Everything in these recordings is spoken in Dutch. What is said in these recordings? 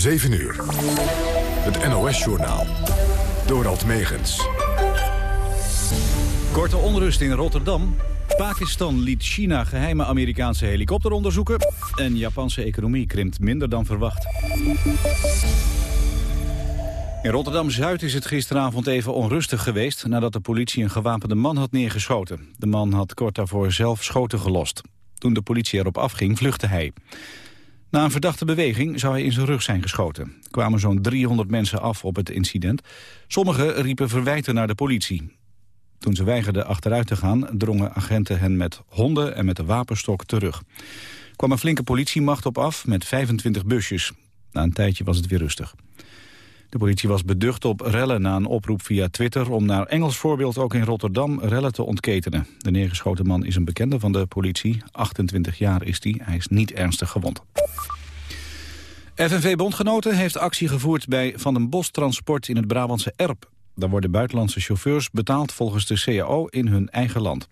7 uur. Het NOS-journaal. Dorald Megens. Korte onrust in Rotterdam. Pakistan liet China geheime Amerikaanse helikopter onderzoeken. En Japanse economie krimpt minder dan verwacht. In Rotterdam-Zuid is het gisteravond even onrustig geweest... nadat de politie een gewapende man had neergeschoten. De man had kort daarvoor zelf schoten gelost. Toen de politie erop afging, vluchtte hij. Na een verdachte beweging zou hij in zijn rug zijn geschoten. Er kwamen zo'n 300 mensen af op het incident. Sommigen riepen verwijten naar de politie. Toen ze weigerden achteruit te gaan, drongen agenten hen met honden en met de wapenstok terug. Er kwam een flinke politiemacht op af met 25 busjes. Na een tijdje was het weer rustig. De politie was beducht op rellen na een oproep via Twitter... om naar Engels voorbeeld ook in Rotterdam rellen te ontketenen. De neergeschoten man is een bekende van de politie. 28 jaar is hij. Hij is niet ernstig gewond. FNV Bondgenoten heeft actie gevoerd bij Van den Bos Transport in het Brabantse Erp. Daar worden buitenlandse chauffeurs betaald volgens de CAO in hun eigen land.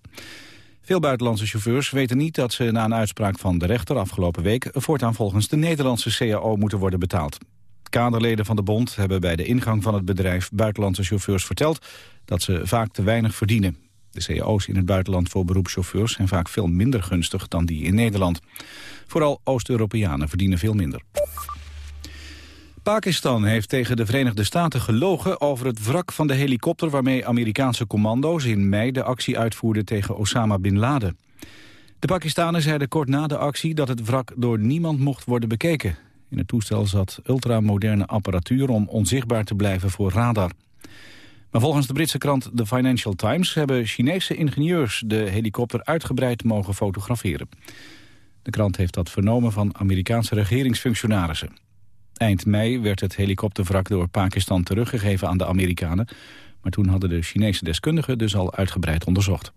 Veel buitenlandse chauffeurs weten niet dat ze na een uitspraak van de rechter afgelopen week voortaan volgens de Nederlandse CAO moeten worden betaald. Kaderleden van de bond hebben bij de ingang van het bedrijf buitenlandse chauffeurs verteld dat ze vaak te weinig verdienen. De cao's in het buitenland voor beroepschauffeurs zijn vaak veel minder gunstig dan die in Nederland. Vooral Oost-Europeanen verdienen veel minder. Pakistan heeft tegen de Verenigde Staten gelogen over het wrak van de helikopter waarmee Amerikaanse commando's in mei de actie uitvoerden tegen Osama Bin Laden. De Pakistanen zeiden kort na de actie dat het wrak door niemand mocht worden bekeken. In het toestel zat ultramoderne apparatuur om onzichtbaar te blijven voor radar. Maar volgens de Britse krant The Financial Times hebben Chinese ingenieurs de helikopter uitgebreid mogen fotograferen. De krant heeft dat vernomen van Amerikaanse regeringsfunctionarissen. Eind mei werd het helikopterwrak door Pakistan teruggegeven aan de Amerikanen. Maar toen hadden de Chinese deskundigen dus al uitgebreid onderzocht.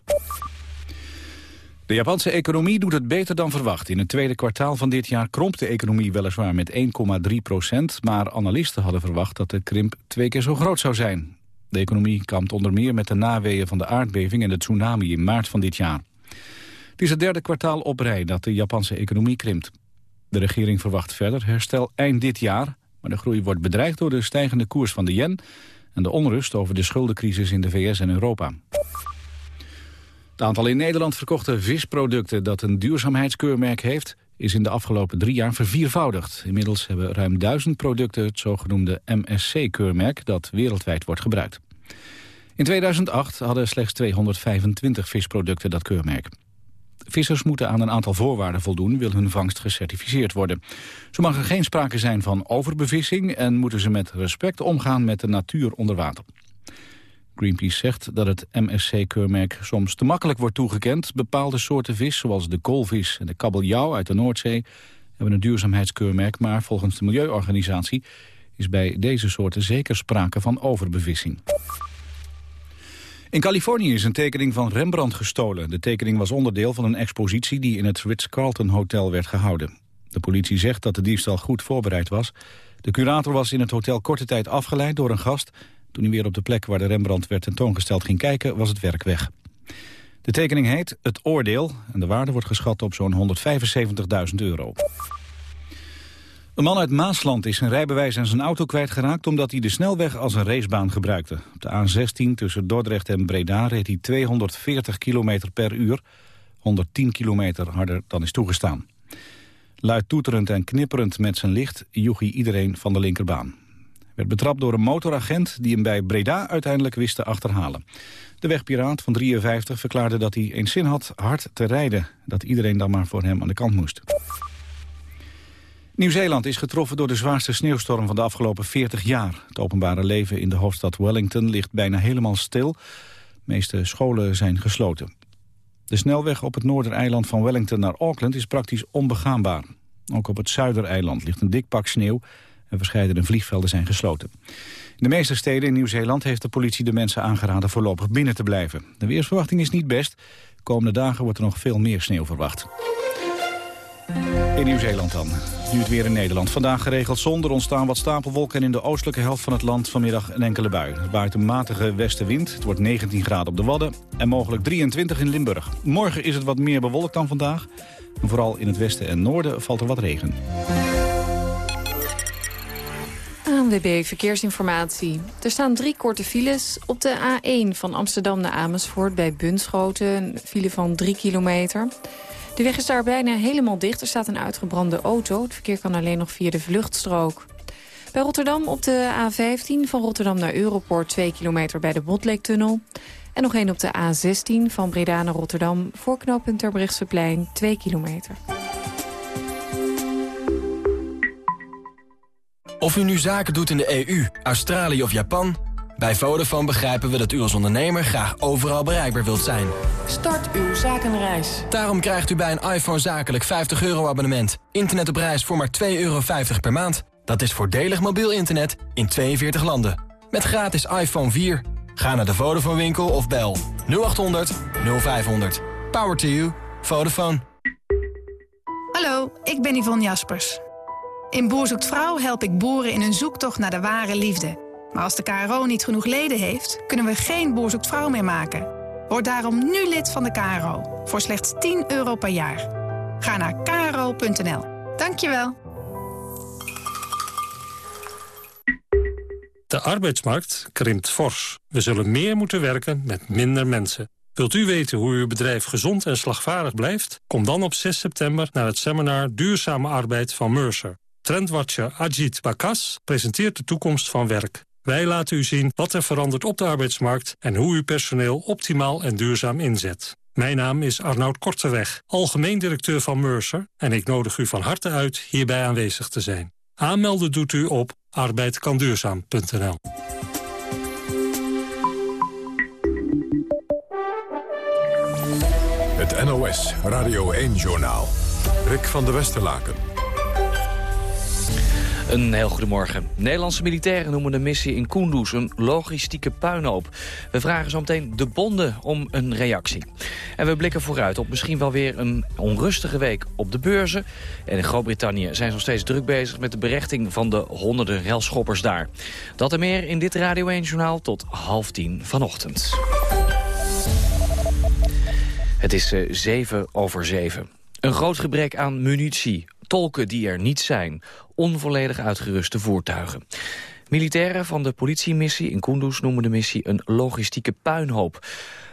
De Japanse economie doet het beter dan verwacht. In het tweede kwartaal van dit jaar kromp de economie weliswaar met 1,3 procent... maar analisten hadden verwacht dat de krimp twee keer zo groot zou zijn. De economie kampt onder meer met de naweeën van de aardbeving en de tsunami in maart van dit jaar. Het is het derde kwartaal op rij dat de Japanse economie krimpt. De regering verwacht verder herstel eind dit jaar... maar de groei wordt bedreigd door de stijgende koers van de yen... en de onrust over de schuldencrisis in de VS en Europa. Het aantal in Nederland verkochte visproducten dat een duurzaamheidskeurmerk heeft... is in de afgelopen drie jaar verviervoudigd. Inmiddels hebben ruim duizend producten het zogenoemde MSC-keurmerk... dat wereldwijd wordt gebruikt. In 2008 hadden slechts 225 visproducten dat keurmerk. Vissers moeten aan een aantal voorwaarden voldoen... wil hun vangst gecertificeerd worden. Zo mag er geen sprake zijn van overbevissing... en moeten ze met respect omgaan met de natuur onder water. Greenpeace zegt dat het MSC-keurmerk soms te makkelijk wordt toegekend. Bepaalde soorten vis, zoals de koolvis en de kabeljauw uit de Noordzee... hebben een duurzaamheidskeurmerk, maar volgens de Milieuorganisatie... is bij deze soorten zeker sprake van overbevissing. In Californië is een tekening van Rembrandt gestolen. De tekening was onderdeel van een expositie die in het Ritz-Carlton Hotel werd gehouden. De politie zegt dat de diefstal goed voorbereid was. De curator was in het hotel korte tijd afgeleid door een gast... Toen hij weer op de plek waar de Rembrandt werd tentoongesteld ging kijken, was het werk weg. De tekening heet Het Oordeel en de waarde wordt geschat op zo'n 175.000 euro. Een man uit Maasland is zijn rijbewijs en zijn auto kwijtgeraakt... omdat hij de snelweg als een racebaan gebruikte. Op de A16 tussen Dordrecht en Breda reed hij 240 km per uur... 110 kilometer harder dan is toegestaan. Luid toeterend en knipperend met zijn licht joeg hij iedereen van de linkerbaan werd betrapt door een motoragent die hem bij Breda uiteindelijk wist te achterhalen. De wegpiraat van 53 verklaarde dat hij eens zin had hard te rijden. Dat iedereen dan maar voor hem aan de kant moest. Nieuw-Zeeland is getroffen door de zwaarste sneeuwstorm van de afgelopen 40 jaar. Het openbare leven in de hoofdstad Wellington ligt bijna helemaal stil. De meeste scholen zijn gesloten. De snelweg op het noordereiland van Wellington naar Auckland is praktisch onbegaanbaar. Ook op het zuidereiland ligt een dik pak sneeuw en verscheidene vliegvelden zijn gesloten. In de meeste steden in Nieuw-Zeeland heeft de politie de mensen aangeraden voorlopig binnen te blijven. De weersverwachting is niet best. De komende dagen wordt er nog veel meer sneeuw verwacht. In Nieuw-Zeeland dan. Nu het weer in Nederland. Vandaag geregeld zonder ontstaan wat stapelwolken... en in de oostelijke helft van het land vanmiddag een enkele bui. Het een matige westenwind. Het wordt 19 graden op de Wadden en mogelijk 23 in Limburg. Morgen is het wat meer bewolkt dan vandaag. vooral in het westen en noorden valt er wat regen. ANWB Verkeersinformatie. Er staan drie korte files. Op de A1 van Amsterdam naar Amersfoort bij Bunschoten. Een file van 3 kilometer. De weg is daar bijna helemaal dicht. Er staat een uitgebrande auto. Het verkeer kan alleen nog via de vluchtstrook. Bij Rotterdam op de A15 van Rotterdam naar Europort 2 kilometer bij de Botlektunnel. En nog één op de A16 van Breda naar Rotterdam voor knooppunt Terbrechtseplein 2 kilometer. Of u nu zaken doet in de EU, Australië of Japan... bij Vodafone begrijpen we dat u als ondernemer graag overal bereikbaar wilt zijn. Start uw zakenreis. Daarom krijgt u bij een iPhone zakelijk 50 euro abonnement. Internet op reis voor maar 2,50 euro per maand. Dat is voordelig mobiel internet in 42 landen. Met gratis iPhone 4. Ga naar de Vodafone winkel of bel 0800 0500. Power to you. Vodafone. Hallo, ik ben Yvonne Jaspers. In Boer zoekt Vrouw help ik boeren in hun zoektocht naar de ware liefde. Maar als de KRO niet genoeg leden heeft, kunnen we geen Boer zoekt Vrouw meer maken. Word daarom nu lid van de KRO, voor slechts 10 euro per jaar. Ga naar kro.nl. Dankjewel. De arbeidsmarkt krimpt fors. We zullen meer moeten werken met minder mensen. Wilt u weten hoe uw bedrijf gezond en slagvaardig blijft? Kom dan op 6 september naar het seminar Duurzame Arbeid van Mercer. Trendwatcher Ajit Bakas presenteert de toekomst van werk. Wij laten u zien wat er verandert op de arbeidsmarkt... en hoe u personeel optimaal en duurzaam inzet. Mijn naam is Arnoud Korteweg, algemeen directeur van Mercer... en ik nodig u van harte uit hierbij aanwezig te zijn. Aanmelden doet u op arbeidkanduurzaam.nl. Het NOS Radio 1-journaal. Rick van de Westerlaken. Een heel goedemorgen. Nederlandse militairen noemen de missie in Kunduz een logistieke puinhoop. We vragen zo meteen de bonden om een reactie. En we blikken vooruit op misschien wel weer een onrustige week op de beurzen. En in Groot-Brittannië zijn ze nog steeds druk bezig met de berechting van de honderden relschoppers daar. Dat en meer in dit Radio 1-journaal tot half tien vanochtend. Het is uh, zeven over zeven. Een groot gebrek aan munitie, tolken die er niet zijn, onvolledig uitgeruste voertuigen. Militairen van de politiemissie in Kunduz noemen de missie een logistieke puinhoop.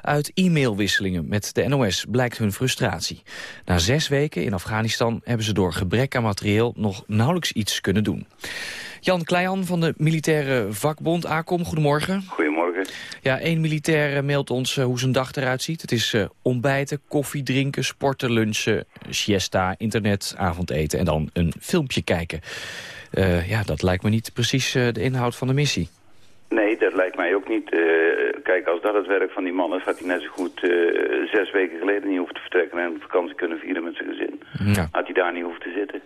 Uit e-mailwisselingen met de NOS blijkt hun frustratie. Na zes weken in Afghanistan hebben ze door gebrek aan materieel nog nauwelijks iets kunnen doen. Jan Kleijan van de militaire vakbond ACOM, goedemorgen. Goedemorgen. Ja, één militair eh, mailt ons uh, hoe zijn dag eruit ziet. Het is uh, ontbijten, koffie drinken, sporten, lunchen, siesta, internet, avondeten en dan een filmpje kijken. Ja, dat lijkt me niet precies de inhoud van de missie. Nee, dat lijkt mij ook niet. Uh, kijk, als dat het werk van die man is, had hij net zo goed uh, zes weken geleden niet hoeven te vertrekken en vakantie kunnen vieren met zijn gezin. Ja. Had hij daar niet hoeven te zitten.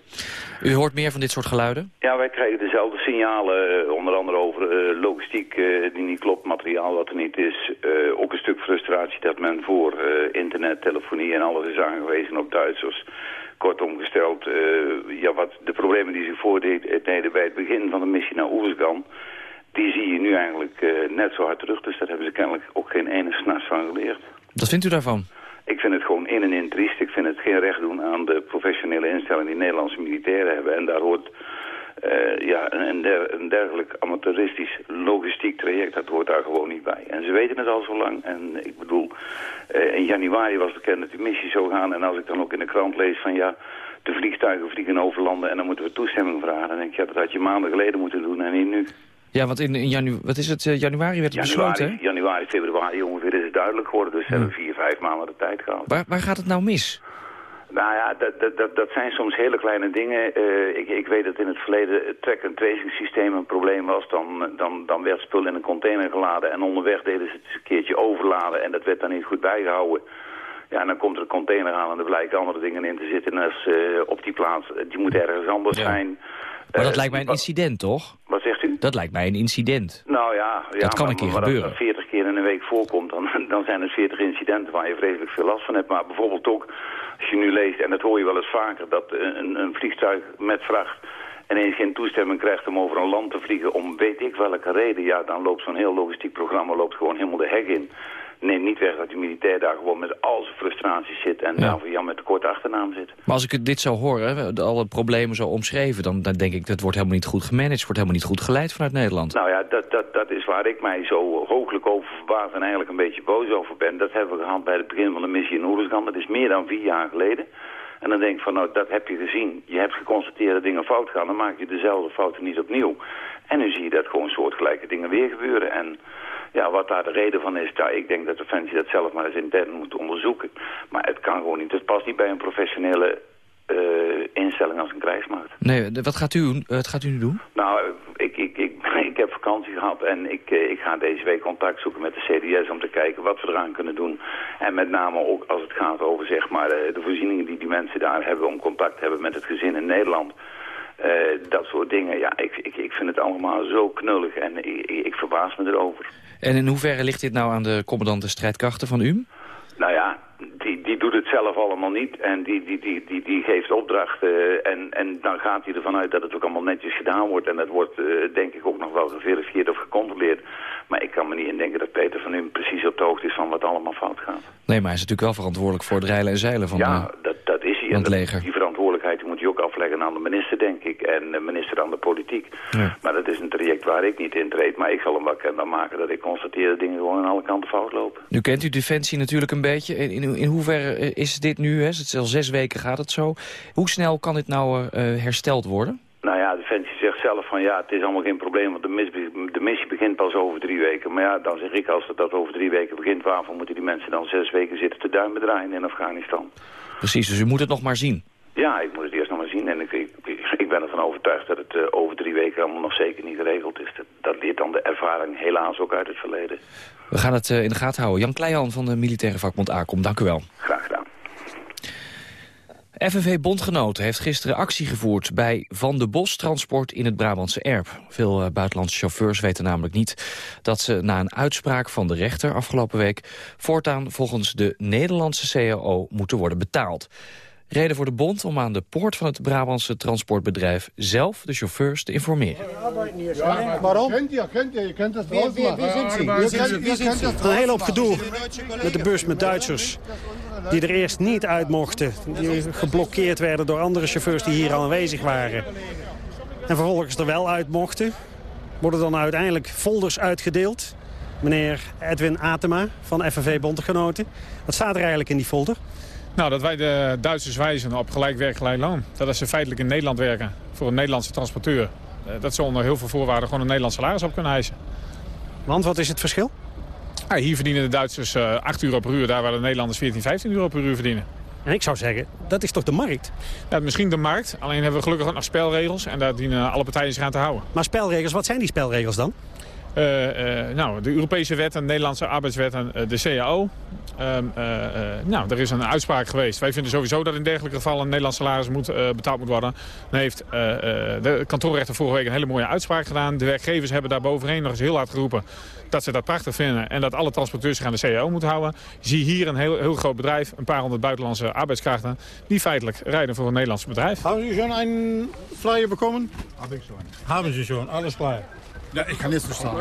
U hoort meer van dit soort geluiden? Ja, wij krijgen dezelfde signalen, uh, onder andere over logistiek die niet klopt, materiaal wat er niet is. ook een stuk frustratie dat men voor internet, telefonie en alles is aangewezen op Duitsers. Kortom gesteld, ja, wat de problemen die zich voordeden bij het begin van de missie naar Oersgan die zie je nu eigenlijk uh, net zo hard terug. Dus daar hebben ze kennelijk ook geen ene s'nachts van geleerd. Wat vindt u daarvan? Ik vind het gewoon in en in triest. Ik vind het geen recht doen aan de professionele instellingen die Nederlandse militairen hebben. En daar hoort uh, ja, een, der, een, dergelijk amateuristisch logistiek traject, dat hoort daar gewoon niet bij. En ze weten het al zo lang. En ik bedoel, uh, in januari was bekend dat die missie zou gaan. En als ik dan ook in de krant lees van ja, de vliegtuigen vliegen over landen en dan moeten we toestemming vragen. Dan denk ik, ja, dat had je maanden geleden moeten doen en niet nu. Ja, want in, in januari, wat is het, uh, januari werd het januari, besloten, hè? Januari, februari ongeveer is het duidelijk geworden. Dus ze hebben vier, vijf maanden de tijd gehad. Waar, waar gaat het nou mis? Nou ja, dat, dat, dat, dat zijn soms hele kleine dingen. Uh, ik, ik weet dat in het verleden het track- en tracing systeem een probleem was. Dan, dan, dan werd spul in een container geladen en onderweg deden ze het een keertje overladen. En dat werd dan niet goed bijgehouden. Ja, en dan komt er een container aan en er blijken andere dingen in te zitten. En als, uh, op die plaats, die moet ergens anders ja. zijn. Maar dat uh, lijkt mij een incident, toch? Wat zegt u? Dat lijkt mij een incident. Nou ja, ja dat kan maar, een keer maar gebeuren. Als dat 40 keer in een week voorkomt, dan, dan zijn het 40 incidenten waar je vreselijk veel last van hebt. Maar bijvoorbeeld ook, als je nu leest, en dat hoor je wel eens vaker, dat een, een vliegtuig met vracht ineens geen toestemming krijgt om over een land te vliegen om weet ik welke reden, ja, dan loopt zo'n heel logistiek programma loopt gewoon helemaal de hek in. Neemt niet weg dat die militair daar gewoon met al zijn frustraties zit... en Ja. daarvoor Jan met de korte achternaam zit. Maar als ik het dit zou horen, alle problemen zo omschreven... Dan, dan denk ik, dat wordt helemaal niet goed gemanaged... wordt helemaal niet goed geleid vanuit Nederland. Nou ja, dat, dat, dat is waar ik mij zo hooglijk over verbaas en eigenlijk een beetje boos over ben. Dat hebben we gehad bij het begin van de missie in Oeruzgan. Dat is meer dan vier jaar geleden. En dan denk ik van, nou, dat heb je gezien. Je hebt geconstateerd dat dingen fout gaan. Dan maak je dezelfde fouten niet opnieuw. En nu zie je dat gewoon soortgelijke dingen weer gebeuren. En ja, wat daar de reden van is, ja, ik denk dat Defensie dat zelf maar eens intern moet onderzoeken. Maar het kan gewoon niet. Het past niet bij een professionele eh, instelling als een krijgsmacht. Nee, de- wat gaat u, doen? wat gaat u nu doen? Nou, ik, ik, ik, ik heb vakantie gehad en ik, eh, ik ga deze week contact zoeken met de CDS om te kijken wat we eraan kunnen doen. En met name ook als het gaat over zeg maar, eh, de voorzieningen die die mensen daar hebben om contact te hebben met het gezin in Nederland. Eh, dat soort dingen, ja, ik, ik, ik vind het allemaal zo knullig en ik, ik, verbaas me erover. En in hoeverre ligt dit nou aan de commandant de strijdkrachten van u? Nou ja, die, die doet het zelf allemaal niet en die, die, die, die, die geeft opdrachten en, en dan gaat hij ervan uit dat het ook allemaal netjes gedaan wordt. En dat wordt eh, denk ik ook nog wel geverifieerd of gecontroleerd. Maar ik kan me niet indenken dat Peter van u precies op de hoogte is van wat allemaal fout gaat. Nee, maar hij is natuurlijk wel verantwoordelijk voor het reilen en zeilen van... ja, eh, dat, het leger. Die verantwoordelijkheid die moet hij ook afleggen aan de minister, denk ik. En de minister aan de politiek. Ja. Maar dat is een traject waar ik niet in treed. Maar ik zal hem wel kenbaar maken dat ik constateer dat dingen gewoon aan alle kanten fout lopen. Nu kent u Defensie natuurlijk een beetje. In, in, in hoeverre is dit nu, hè? het is al zes weken gaat het zo. Hoe snel kan dit nou eh, eh, hersteld worden? Nou ja, Defensie zegt zelf van ja, het is allemaal geen probleem, want de, mis, de missie begint pas over drie weken. Maar ja, dan zeg ik als het dat over drie weken begint, waarvoor moeten die mensen dan zes weken zitten te duimen draaien in Afghanistan? Precies, dus u moet het nog maar zien. Ja, ik moet het eerst nog maar zien en ik, ik, ik- ben ervan overtuigd dat het eh, over drie weken allemaal nog zeker niet geregeld is. Dat, dat leert dan de ervaring helaas ook uit het verleden. We gaan het eh, in de gaten houden. Jan Kleijan van de militaire vakbond ACOM, dank u wel. Graag gedaan. FNV Bondgenoten heeft gisteren actie gevoerd bij Van de Bos Transport in het Brabantse Erp. Veel eh, buitenlandse chauffeurs weten namelijk niet dat ze na een uitspraak van de rechter afgelopen week voortaan volgens de Nederlandse CAO moeten worden betaald. Reden voor de bond om aan de poort van het Brabantse transportbedrijf zelf de chauffeurs te informeren. Waarom? Kent je, kent je, je kent het wel. Wie, wie? Wie? Een hele hoop gedoe met de bus met Duitsers. Die er eerst niet uit mochten. Die geblokkeerd werden door andere chauffeurs die hier al aanwezig waren. En vervolgens er wel uit mochten. Worden dan uiteindelijk folders uitgedeeld. Meneer Edwin Atema van FNV Bondgenoten. Wat staat er eigenlijk in die folder? Nou, dat wij de Duitsers wijzen op gelijk werk, gelijk loon. Dat als ze feitelijk in Nederland werken voor een Nederlandse transporteur... eh, dat ze onder heel veel voorwaarden gewoon een Nederlands salaris op kunnen eisen. Want wat is het verschil? Ja, hier verdienen de Duitsers eh 8 euro per uur, daar waar de Nederlanders 14, 15 euro per uur verdienen. En ik zou zeggen, dat is toch de markt? Ja, misschien de markt, alleen hebben we gelukkig ook nog spelregels... en daar dienen alle partijen zich aan te houden. Maar spelregels, wat zijn die spelregels dan? Eh, eh, nou, de Europese wet en de Nederlandse arbeidswet en eh, de CAO. Ehm, eh, eh, nou, er is een uitspraak geweest. Wij vinden sowieso dat in dergelijke gevallen een Nederlands salaris moet, eh, betaald moet worden. Dan heeft eh, eh, de kantoorrechter vorige week een hele mooie uitspraak gedaan. De werkgevers hebben daar bovenheen nog eens heel hard geroepen dat ze dat prachtig vinden. En dat alle transporteurs zich aan de CAO moeten houden. Je ziet hier een heel, heel groot bedrijf, een paar honderd buitenlandse arbeidskrachten... die feitelijk rijden voor een Nederlands bedrijf. Sie schon einen Flyer bekommen? Habe ich schon. Haben Sie schon, alles klar. Ja, ik kan niks verstaan.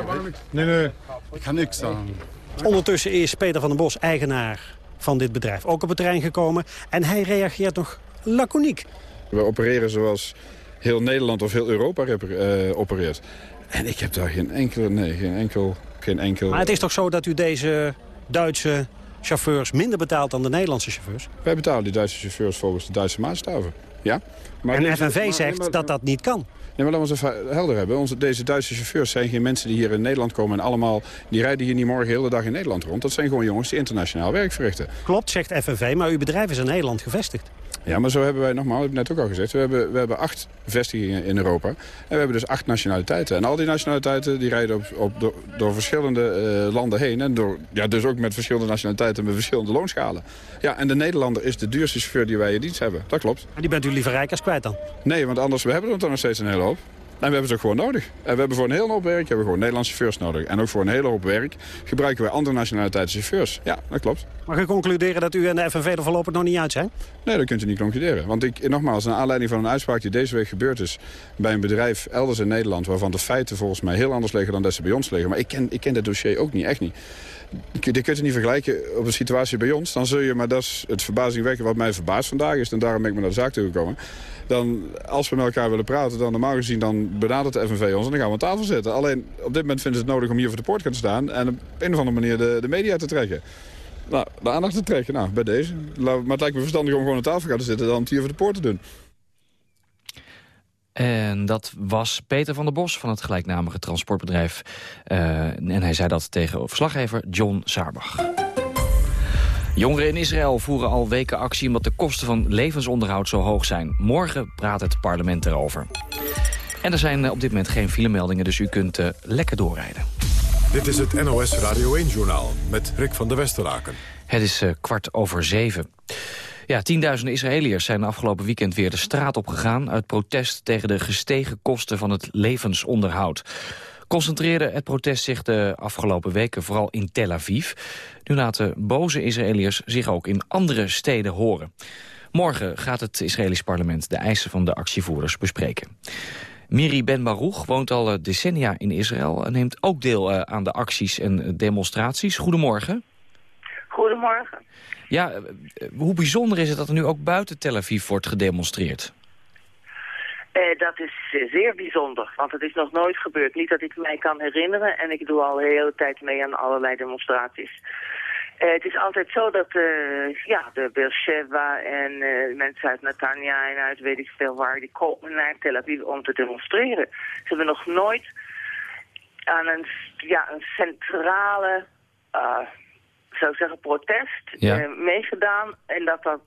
Nee, nee, ik kan niks sagen. Ondertussen is Peter van den Bos eigenaar van dit bedrijf ook op het terrein gekomen. En hij reageert nog laconiek. We opereren zoals heel Nederland of heel Europa reper- eh, opereert. En ik heb daar geen enkele, nee, geen enkel, geen enkel... Maar het is toch zo dat u deze Duitse chauffeurs minder betaalt dan de Nederlandse chauffeurs? Wij betalen die Duitse chauffeurs volgens de Duitse maatstaven. Ja? Maar en FNV maar- zegt maar- dat dat niet kan. Nee, maar laten we ons even helder hebben. Onze, deze Duitse chauffeurs zijn geen mensen die hier in Nederland komen... en allemaal, die rijden hier niet morgen de hele dag in Nederland rond. Dat zijn gewoon jongens die internationaal werk verrichten. Klopt, zegt FNV, maar uw bedrijf is in Nederland gevestigd. Ja, maar zo hebben wij, nogmaals, heb ik net ook al gezegd... we hebben, we hebben acht vestigingen in Europa. En we hebben dus acht nationaliteiten. En al die nationaliteiten die rijden op, op, door, door verschillende eh, landen heen. En door, ja, dus ook met verschillende nationaliteiten met verschillende loonschalen. Ja, en de Nederlander is de duurste chauffeur die wij in dienst hebben. Dat klopt. En die bent u liever rijk als kwijt dan? Nee, want anders we hebben er dan nog steeds een hele hoop. En we hebben ze ook gewoon nodig. En we hebben voor een hele hoop werk hebben we gewoon Nederlandse chauffeurs nodig. En ook voor een hele hoop werk gebruiken wij andere nationaliteiten chauffeurs. Ja, dat klopt. Mag ik concluderen dat u en de FNV er voorlopig nog niet uit zijn? Nee, dat kunt u niet concluderen. Want ik, nogmaals, naar aanleiding van een uitspraak die deze week gebeurd is... bij een bedrijf elders in Nederland... waarvan de feiten volgens mij heel anders liggen dan dat ze bij ons liggen. Maar ik ken, ik ken dat dossier ook niet, echt niet. Je kunt het niet vergelijken op een situatie bij ons. Dan zul je, maar dat is het verbazingwekkende wat mij verbaast vandaag is... en daarom ben ik me naar de zaak toegekomen dan als we met elkaar willen praten, dan normaal gezien dan benadert de FNV ons en dan gaan we aan tafel zitten. Alleen op dit moment vinden ze het nodig om hier voor de poort te staan en op een of andere manier de, de media te trekken. Nou, de aandacht te trekken, nou, bij deze. Maar het lijkt me verstandig om gewoon aan tafel te zitten dan het hier voor de poort te doen. En dat was Peter van der Bos van het gelijknamige transportbedrijf. Uh, en hij zei dat tegen verslaggever John Saarbach. Jongeren in Israël voeren al weken actie omdat de kosten van levensonderhoud zo hoog zijn. Morgen praat het parlement erover. En er zijn eh, op dit moment geen filemeldingen, dus u kunt uh, lekker doorrijden. Dit is het NOS Radio 1-journaal met Rick van der Westeraken. Het is uh, kwart over zeven. Ja, tienduizenden Israëliërs zijn afgelopen weekend weer de straat opgegaan... uit protest tegen de gestegen kosten van het levensonderhoud concentreerde het protest zich de afgelopen weken vooral in Tel Aviv. Nu laten boze Israëliërs zich ook in andere steden horen. Morgen gaat het Israëlisch parlement de eisen van de actievoerders bespreken. Miri Ben Baruch woont al eh, decennia in Israël... en neemt ook deel eh, aan de acties en demonstraties. Goedemorgen. Goedemorgen. Ja, eh, hoe bijzonder is het dat er nu ook buiten Tel Aviv wordt gedemonstreerd? Uh, dat is uh, zeer bijzonder, want het is nog nooit gebeurd. Niet dat ik mij kan herinneren en ik doe al de hele tijd mee aan allerlei demonstraties. Uh, het is altijd zo dat ja, de Beersheba en mensen uit Netanya en uit weet ik veel waar, die komen naar Tel Aviv om te demonstreren. Ze hebben nog nooit aan een, ja, een centrale, zou ik zeggen, protest ja. meegedaan en dat dat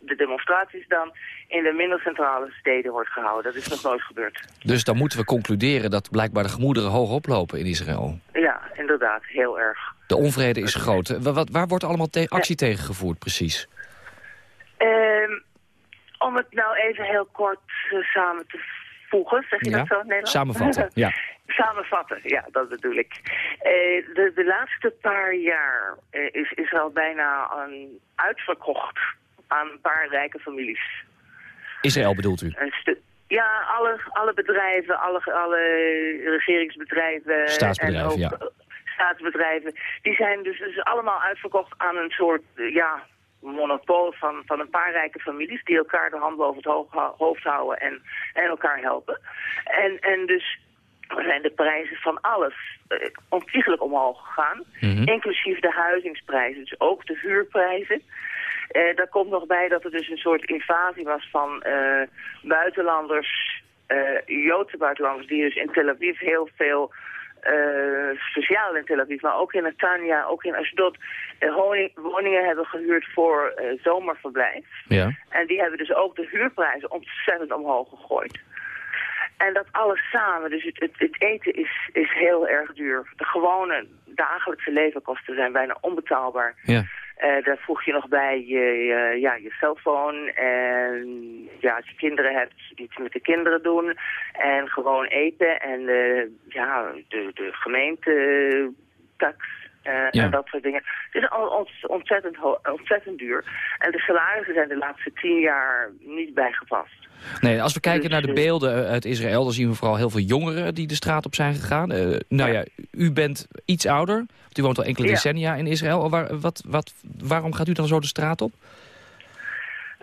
de demonstraties dan in de minder centrale steden wordt gehouden. Dat is nog nooit gebeurd. Dus dan moeten we concluderen dat blijkbaar de gemoederen hoog oplopen in Israël. Ja, inderdaad, heel erg. De onvrede is groot. Waar, waar wordt allemaal te actie ja. tegen gevoerd precies? Um, om het nou even heel kort uh, samen te voegen, zeg je ja. dat zo in Nederland? Samenvatten, ja. Samenvatten, ja, dat bedoel ik. Uh, de, de laatste paar jaar uh, is Israël bijna een uitverkocht aan een paar rijke families. Israël bedoelt u? Ja, alle, alle bedrijven, alle, alle regeringsbedrijven. Staatsbedrijven, en ook, ja. Staatsbedrijven. Die zijn dus, dus allemaal uitverkocht aan een soort, ja, monopool van, van een paar rijke families... die elkaar de hand boven het hoofd houden en, en elkaar helpen. En, en dus zijn de prijzen van alles uh, ontiegelijk omhoog gegaan. Mm -hmm. Inclusief de huizingsprijzen, dus ook de huurprijzen. Uh, daar komt nog bij dat er dus een soort invasie was van uh, buitenlanders, uh, Joodse buitenlanders, die dus in Tel Aviv heel veel, speciaal in Tel Aviv, maar ook in Netanya, ook in Ashdod, woningen hebben gehuurd voor zomerverblijf. Ja. En die hebben dus ook de huurprijzen ontzettend omhoog gegooid. En dat alles samen, dus het, het, het, eten is, is heel erg duur. De gewone dagelijkse levenkosten zijn bijna onbetaalbaar. Ja. Uh, daar voeg je nog bij je, je, ja, je cellfoon. En ja, als je kinderen hebt, iets met de kinderen doen. En gewoon eten. En uh, ja, de, de gemeentetax uh, ja. en dat soort dingen. Het is ontzettend, ontzettend duur en de salarissen zijn de laatste tien jaar niet bijgepast. Nee, als we kijken dus, naar de beelden uit Israël... dan zien we vooral heel veel jongeren die de straat op zijn gegaan. Uh, nou ja. ja. u bent iets ouder. U woont al enkele decennia in Israël. Waar, wat, wat, waarom gaat u dan zo de straat op?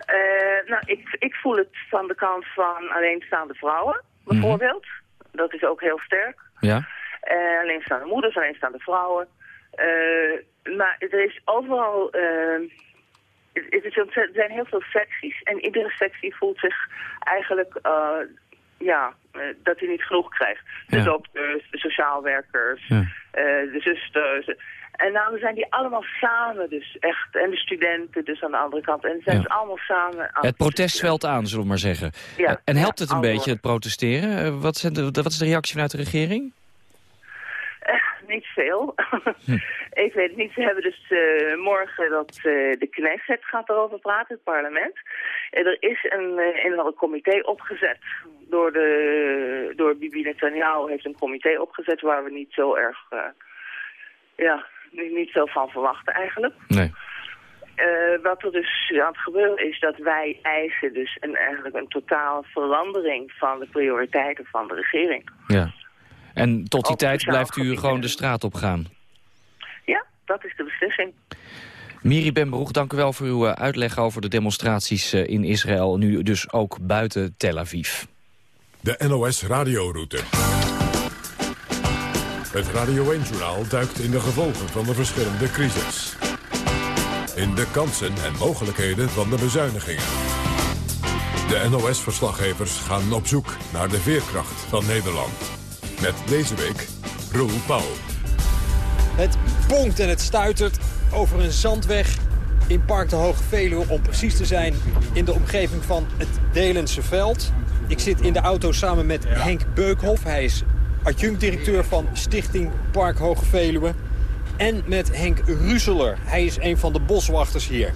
Uh, nou, ik, ik voel het van de kant van alleenstaande vrouwen, bijvoorbeeld. Mm -hmm. Dat is ook heel sterk. Ja. Uh, alleenstaande moeders, alleenstaande vrouwen. Maar er is overal het is er zijn heel veel secties en iedere sectie voelt zich eigenlijk uh, ja, uh, dat hij niet genoeg krijgt. De ja. dokters, de sociaalwerkers, ja. uh, de zusters. En nou zijn die allemaal samen dus echt. En de studenten dus aan de andere kant. En zijn ja. allemaal samen aan Het protest zwelt aan, zullen we maar zeggen. Ja, en helpt het een beetje, het protesteren? Wat, zijn de, wat is de reactie vanuit de regering? Niet veel. hm. Ik weet het niet. Ze hebben dus uh, morgen dat uh, de Knesset gaat erover praten, het parlement. Uh, er is een, een comité opgezet door de, door Bibi Netanyahu heeft een comité opgezet waar we niet zo erg, uh, ja, niet, niet zo van verwachten eigenlijk. Nee. Uh, wat er dus aan het gebeuren is dat wij eisen dus een, eigenlijk een totaal verandering van de prioriteiten van de regering. Ja. En tot die tijd blijft u gewoon de straat op gaan? Ja, dat is de beslissing. Miri Bembroeg, dank u wel voor uw uitleg over de demonstraties in Israël. Nu dus ook buiten Tel Aviv. De NOS Radioroute. Het Radio 1-journaal duikt in de gevolgen van de verschillende crisis. In de kansen en mogelijkheden van de bezuinigingen. De NOS-verslaggevers gaan op zoek naar de veerkracht van Nederland. Met deze week Roel Pauw. Het bonkt en het stuitert over een zandweg in Park de Hoge Veluwe... om precies te zijn in de omgeving van het Delense Veld. Ik zit in de auto samen met Henk Beukhoff. Hij is adjunct-directeur van Stichting Park Hoge Veluwe. En met Henk Ruzeler. Hij is een van de boswachters hier.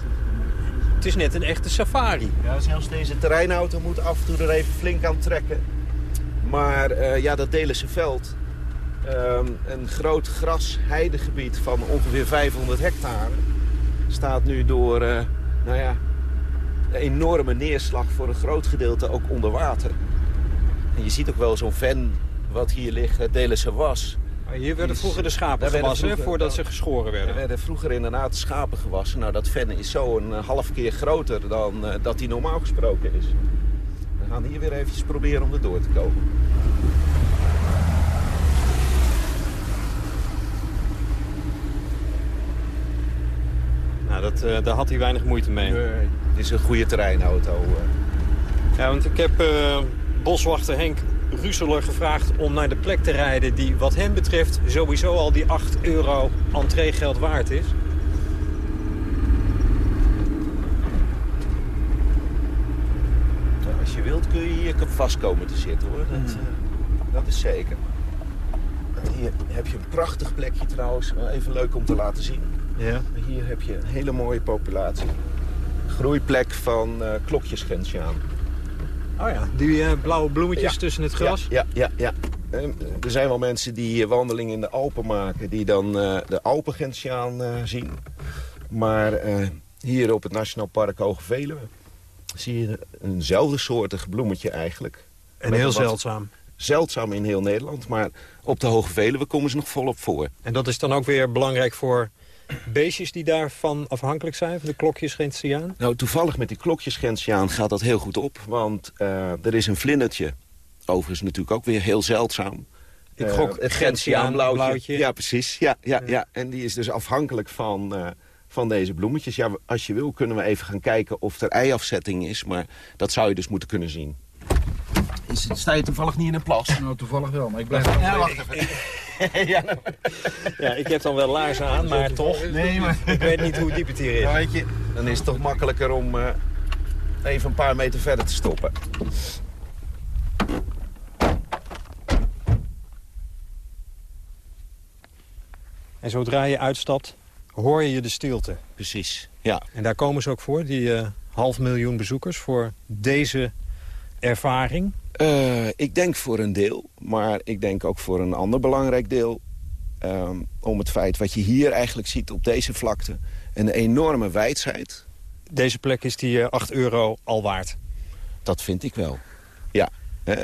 Het is net een echte safari. Ja, zelfs deze terreinauto moet af en toe er even flink aan trekken. Maar uh, ja, dat Delense Veld... Um, een groot gras-heidegebied van ongeveer 500 hectare... staat nu door, uh, nou ja, een enorme neerslag voor een groot gedeelte ook onder water. En je ziet ook wel zo'n ven wat hier ligt, het Delense was. Hier werden vroeger de schapen gewassen vroeger, voordat ze geschoren werden? Er werden vroeger inderdaad schapen gewassen. Nou, dat ven is zo een half keer groter dan uh, dat die normaal gesproken is. We gaan hier weer eventjes proberen om er door te komen. Nou, dat, uh, daar had hij weinig moeite mee. Nee, het is een goede terreinauto. Uh. Ja, want ik heb uh, boswachter Henk Ruseler gevraagd om naar de plek te rijden... die wat hem betreft sowieso al die 8 euro entreegeld waard is. Nou, als je wilt kun je hier vast komen te zitten, hoor. Dat, mm. dat is zeker. Hier heb je een prachtig plekje trouwens. Even leuk om te laten zien. Ja. Hier heb je een hele mooie populatie. Groeiplek van uh, klokjesgentiaan. Oh ja, die uh, blauwe bloemetjes ja. tussen het gras? Ja, ja, ja. ja. Uh, er zijn wel mensen die wandelingen in de Alpen maken... die dan de Alpengentiaan zien. Maar hier op het Nationaal Park Hoge Veluwe... zie je eenzelfde soortig bloemetje eigenlijk. En heel zeldzaam zeldzaam in heel Nederland. Maar op de Hoge Veluwe komen ze nog volop voor. En dat is dan ook weer belangrijk voor beestjes die daarvan afhankelijk zijn, van de klokjesgentiaan? Nou, toevallig met die klokjesgentiaan gaat dat heel goed op. Want uh, er is een vlindertje, overigens natuurlijk ook weer heel zeldzaam. Ik gok uh, het gentiaanblauwtje. Ja, precies. Ja, ja, ja, En die is dus afhankelijk van, uh, van deze bloemetjes. Ja, als je wil kunnen we even gaan kijken of er eiafzetting is. Maar dat zou je dus moeten kunnen zien. Is, sta je toevallig niet in een plas? Nou, toevallig wel, maar ik blijf... Ja, ja wacht even. ja, nou. ja, ik heb dan wel laarzen aan, maar toch. Nee, maar... Ik weet niet hoe diep het hier is. Nou, weet je, dan is het toch makkelijker om uh, even een paar meter verder te stoppen. En zodra je uitstapt, hoor je de stilte. Precies, ja. En daar komen ze ook voor, die uh, half miljoen bezoekers... voor deze ervaring? Uh, ik denk voor een deel, maar ik denk ook voor een ander belangrijk deel... Um, om het feit wat je hier eigenlijk ziet op deze vlakte... een enorme wijdheid. Deze plek is die 8 euro al waard? Dat vind ik wel, ja.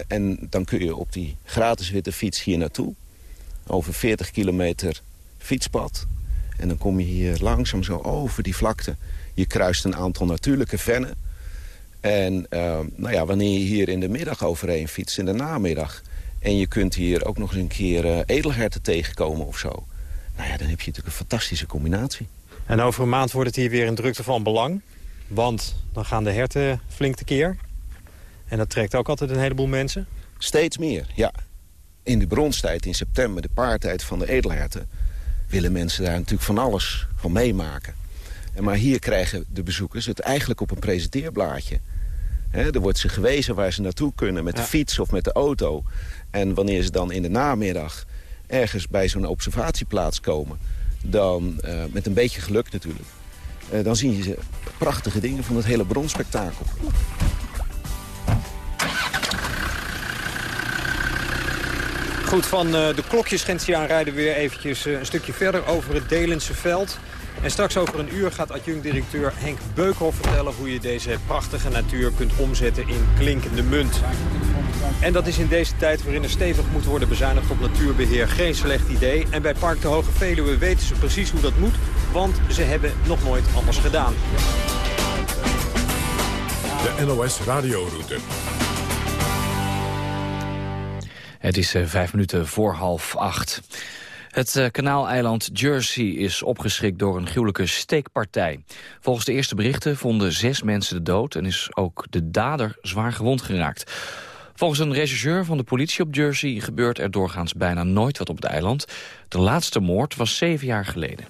En dan kun je op die gratis witte fiets hier naartoe. Over 40 kilometer fietspad. En dan kom je hier langzaam zo over die vlakte. Je kruist een aantal natuurlijke vennen. En uh, nou ja, wanneer je hier in de middag overheen fietst, in de namiddag... en je kunt hier ook nog eens een keer uh, edelherten tegenkomen of zo... nou ja, dan heb je natuurlijk een fantastische combinatie. En over een maand wordt het hier weer een drukte van belang. Want dan gaan de herten flink tekeer. En dat trekt ook altijd een heleboel mensen. Steeds meer, ja. In de bronstijd, in september, de paartijd van de edelherten... willen mensen daar natuurlijk van alles van meemaken. En maar hier krijgen de bezoekers het eigenlijk op een presenteerblaadje. er wordt ze gewezen waar ze naartoe kunnen met de fiets of met de auto. En wanneer ze dan in de namiddag ergens bij zo'n observatieplaats komen... dan, uh, met een beetje geluk natuurlijk... Uh, dan zien ze prachtige dingen van het hele bronspektakel. Goed, van uh, de klokjesgentiaan rijden we weer eventjes uh, een stukje verder over het Delense veld. En straks over een uur gaat adjunct-directeur Henk Beukhoff vertellen... hoe je deze prachtige natuur kunt omzetten in klinkende munt. En dat is in deze tijd waarin er stevig moet worden bezuinigd op natuurbeheer geen slecht idee. En bij Park de Hoge Veluwe weten ze precies hoe dat moet, want ze hebben nog nooit anders gedaan. De NOS Radioroute. Het is uh, vijf minuten voor half acht. Het uh, kanaaleiland Jersey is opgeschrikt door een gruwelijke steekpartij. Volgens de eerste berichten vonden zes mensen de dood... en is ook de dader zwaar gewond geraakt. Volgens een rechercheur van de politie op Jersey... gebeurt er doorgaans bijna nooit wat op het eiland. De laatste moord was zeven jaar geleden.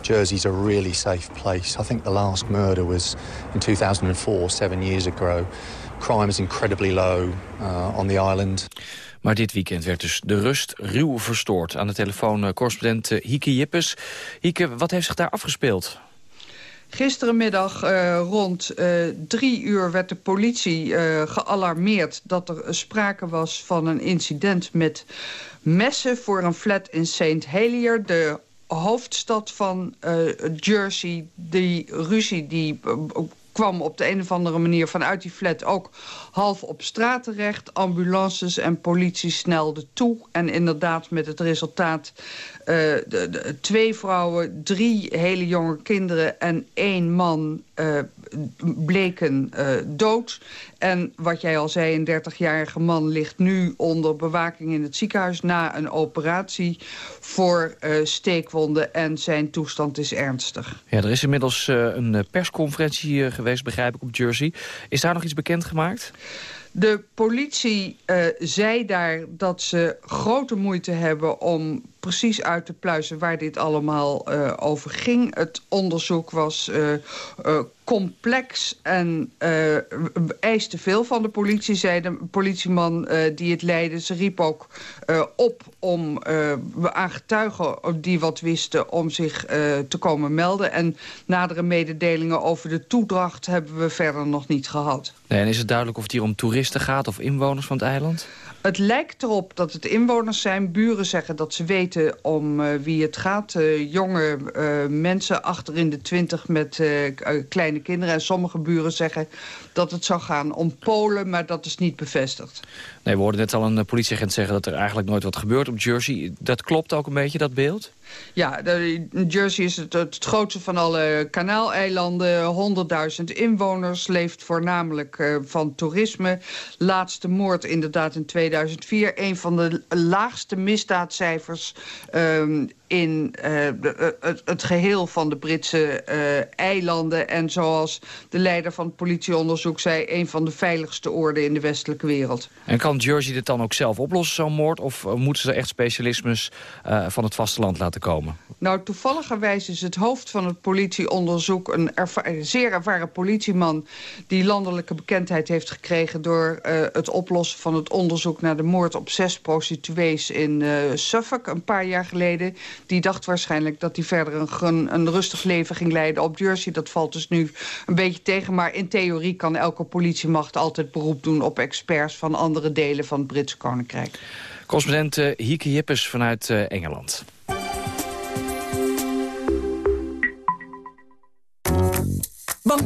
Jersey's a really safe place. I think the last murder was in 2004, seven years ago. Crime is incredibly low uh, on the island. Maar dit weekend werd dus de rust ruw verstoord. Aan de telefoon uh, correspondent uh, Hieke Jippes. Hieke, wat heeft zich daar afgespeeld? Gisterenmiddag uh, rond uh, drie uur werd de politie gealarmeerd... dat er sprake was van een incident met messen voor een flat in St. Helier... de hoofdstad van Jersey. Die ruzie die kwam op de een of andere manier vanuit die flat ook half op straat terecht. Ambulances en politie snelden toe. En inderdaad met het resultaat uh, de, de, twee vrouwen, drie hele jonge kinderen en één man uh, bleken uh, dood. En wat jij al zei, een 30-jarige man ligt nu onder bewaking in het ziekenhuis... na een operatie voor steekwonden en zijn toestand is ernstig. Ja, er is inmiddels een persconferentie geweest, begrijp ik, op Jersey. Is daar nog iets bekend gemaakt? De politie uh, zei daar dat ze grote moeite hebben om precies uit te pluizen waar dit allemaal uh, over ging. Het onderzoek was uh, complex en eiste veel van de politie, zei de politieman die het leidde. Ze riep ook op om aan getuigen die wat wisten om zich te komen melden. En nadere mededelingen over de toedracht hebben we verder nog niet gehad. Nee, en is het duidelijk of het hier om toeristen gaat of inwoners van het eiland? Het lijkt erop dat het inwoners zijn. Buren zeggen dat ze weten om uh, wie het gaat. Uh, jonge uh, mensen achter in de twintig met kleine kinderen. En sommige buren zeggen dat het zou gaan om Polen, maar dat is niet bevestigd. Nee, we hoorden net al een politieagent zeggen dat er eigenlijk nooit wat gebeurt op Jersey. Dat klopt ook een beetje, dat beeld? Ja, Jersey is het, het grootste van alle kanaaleilanden. 100.000 inwoners, leeft voornamelijk uh, van toerisme. Laatste moord inderdaad in 2004. Een van de laagste misdaadcijfers um, in uh, de, het, het, geheel van de Britse uh, eilanden. En zoals de leider van het politieonderzoek zei... een van de veiligste oorden in de westelijke wereld. En kan Jersey dit dan ook zelf oplossen, zo'n moord? Of moeten ze echt specialismes uh, van het vasteland laten komen? Nou, toevalligerwijs is het hoofd van het politieonderzoek... een erva zeer ervaren politieman die landelijke bekendheid heeft gekregen... door het oplossen van het onderzoek naar de moord op zes prostituees in Suffolk... een paar jaar geleden die dacht waarschijnlijk dat hij verder een, een rustig leven ging leiden op Jersey. Dat valt dus nu een beetje tegen. Maar in theorie kan elke politiemacht altijd beroep doen op experts van andere delen van het Britse Koninkrijk. Correspondent uh, Hieke Jippes vanuit uh, Engeland.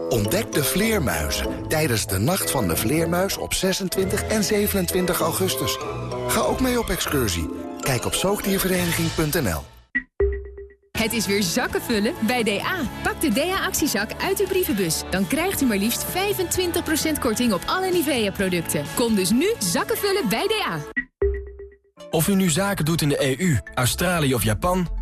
Ontdek de vleermuizen tijdens de Nacht van de Vleermuis op 26 en 27 augustus. Ga ook mee op excursie. Kijk op zoogdiervereniging.nl. Het is weer zakken vullen bij DA. Pak de DA-actiezak uit uw brievenbus. Dan krijgt u maar liefst 25% korting op alle Nivea-producten. Kom dus nu zakken vullen bij DA. Of u nu zaken doet in de EU, Australië of Japan...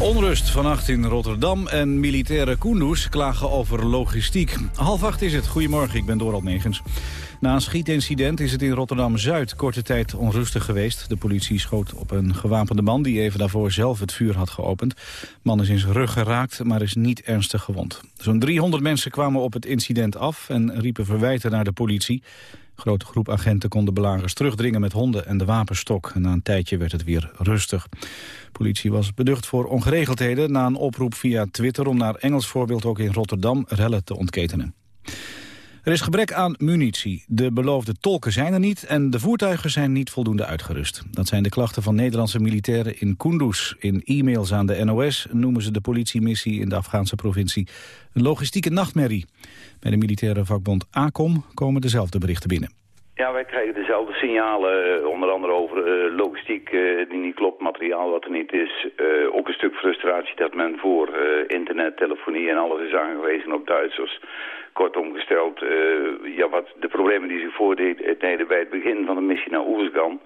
Onrust vannacht in Rotterdam en militaire Kunduz klagen over logistiek. Half acht is het. Goedemorgen, ik ben Dorald Negens. Na een schietincident is het in Rotterdam-Zuid korte tijd onrustig geweest. De politie schoot op een gewapende man die even daarvoor zelf het vuur had geopend. De man is in zijn rug geraakt, maar is niet ernstig gewond. Zo'n 300 mensen kwamen op het incident af en riepen verwijten naar de politie. Een grote groep agenten kon de belagers terugdringen met honden en de wapenstok. En na een tijdje werd het weer rustig. De politie was beducht voor ongeregeldheden na een oproep via Twitter... om naar Engels voorbeeld ook in Rotterdam rellen te ontketenen. Er is gebrek aan munitie. De beloofde tolken zijn er niet en de voertuigen zijn niet voldoende uitgerust. Dat zijn de klachten van Nederlandse militairen in Kunduz. In e-mails aan de NOS noemen ze de politiemissie in de Afghaanse provincie een logistieke nachtmerrie. Bij de militaire vakbond ACOM komen dezelfde berichten binnen. Ja, wij krijgen dezelfde signalen, eh, onder andere over uh, logistiek uh, die niet klopt, materiaal wat er niet is. ook een stuk frustratie dat men voor internet, telefonie en alles is aangewezen op Duitsers. Kortom gesteld, ja, wat de problemen die zich voordeden bij het begin van de missie naar Oeversgan,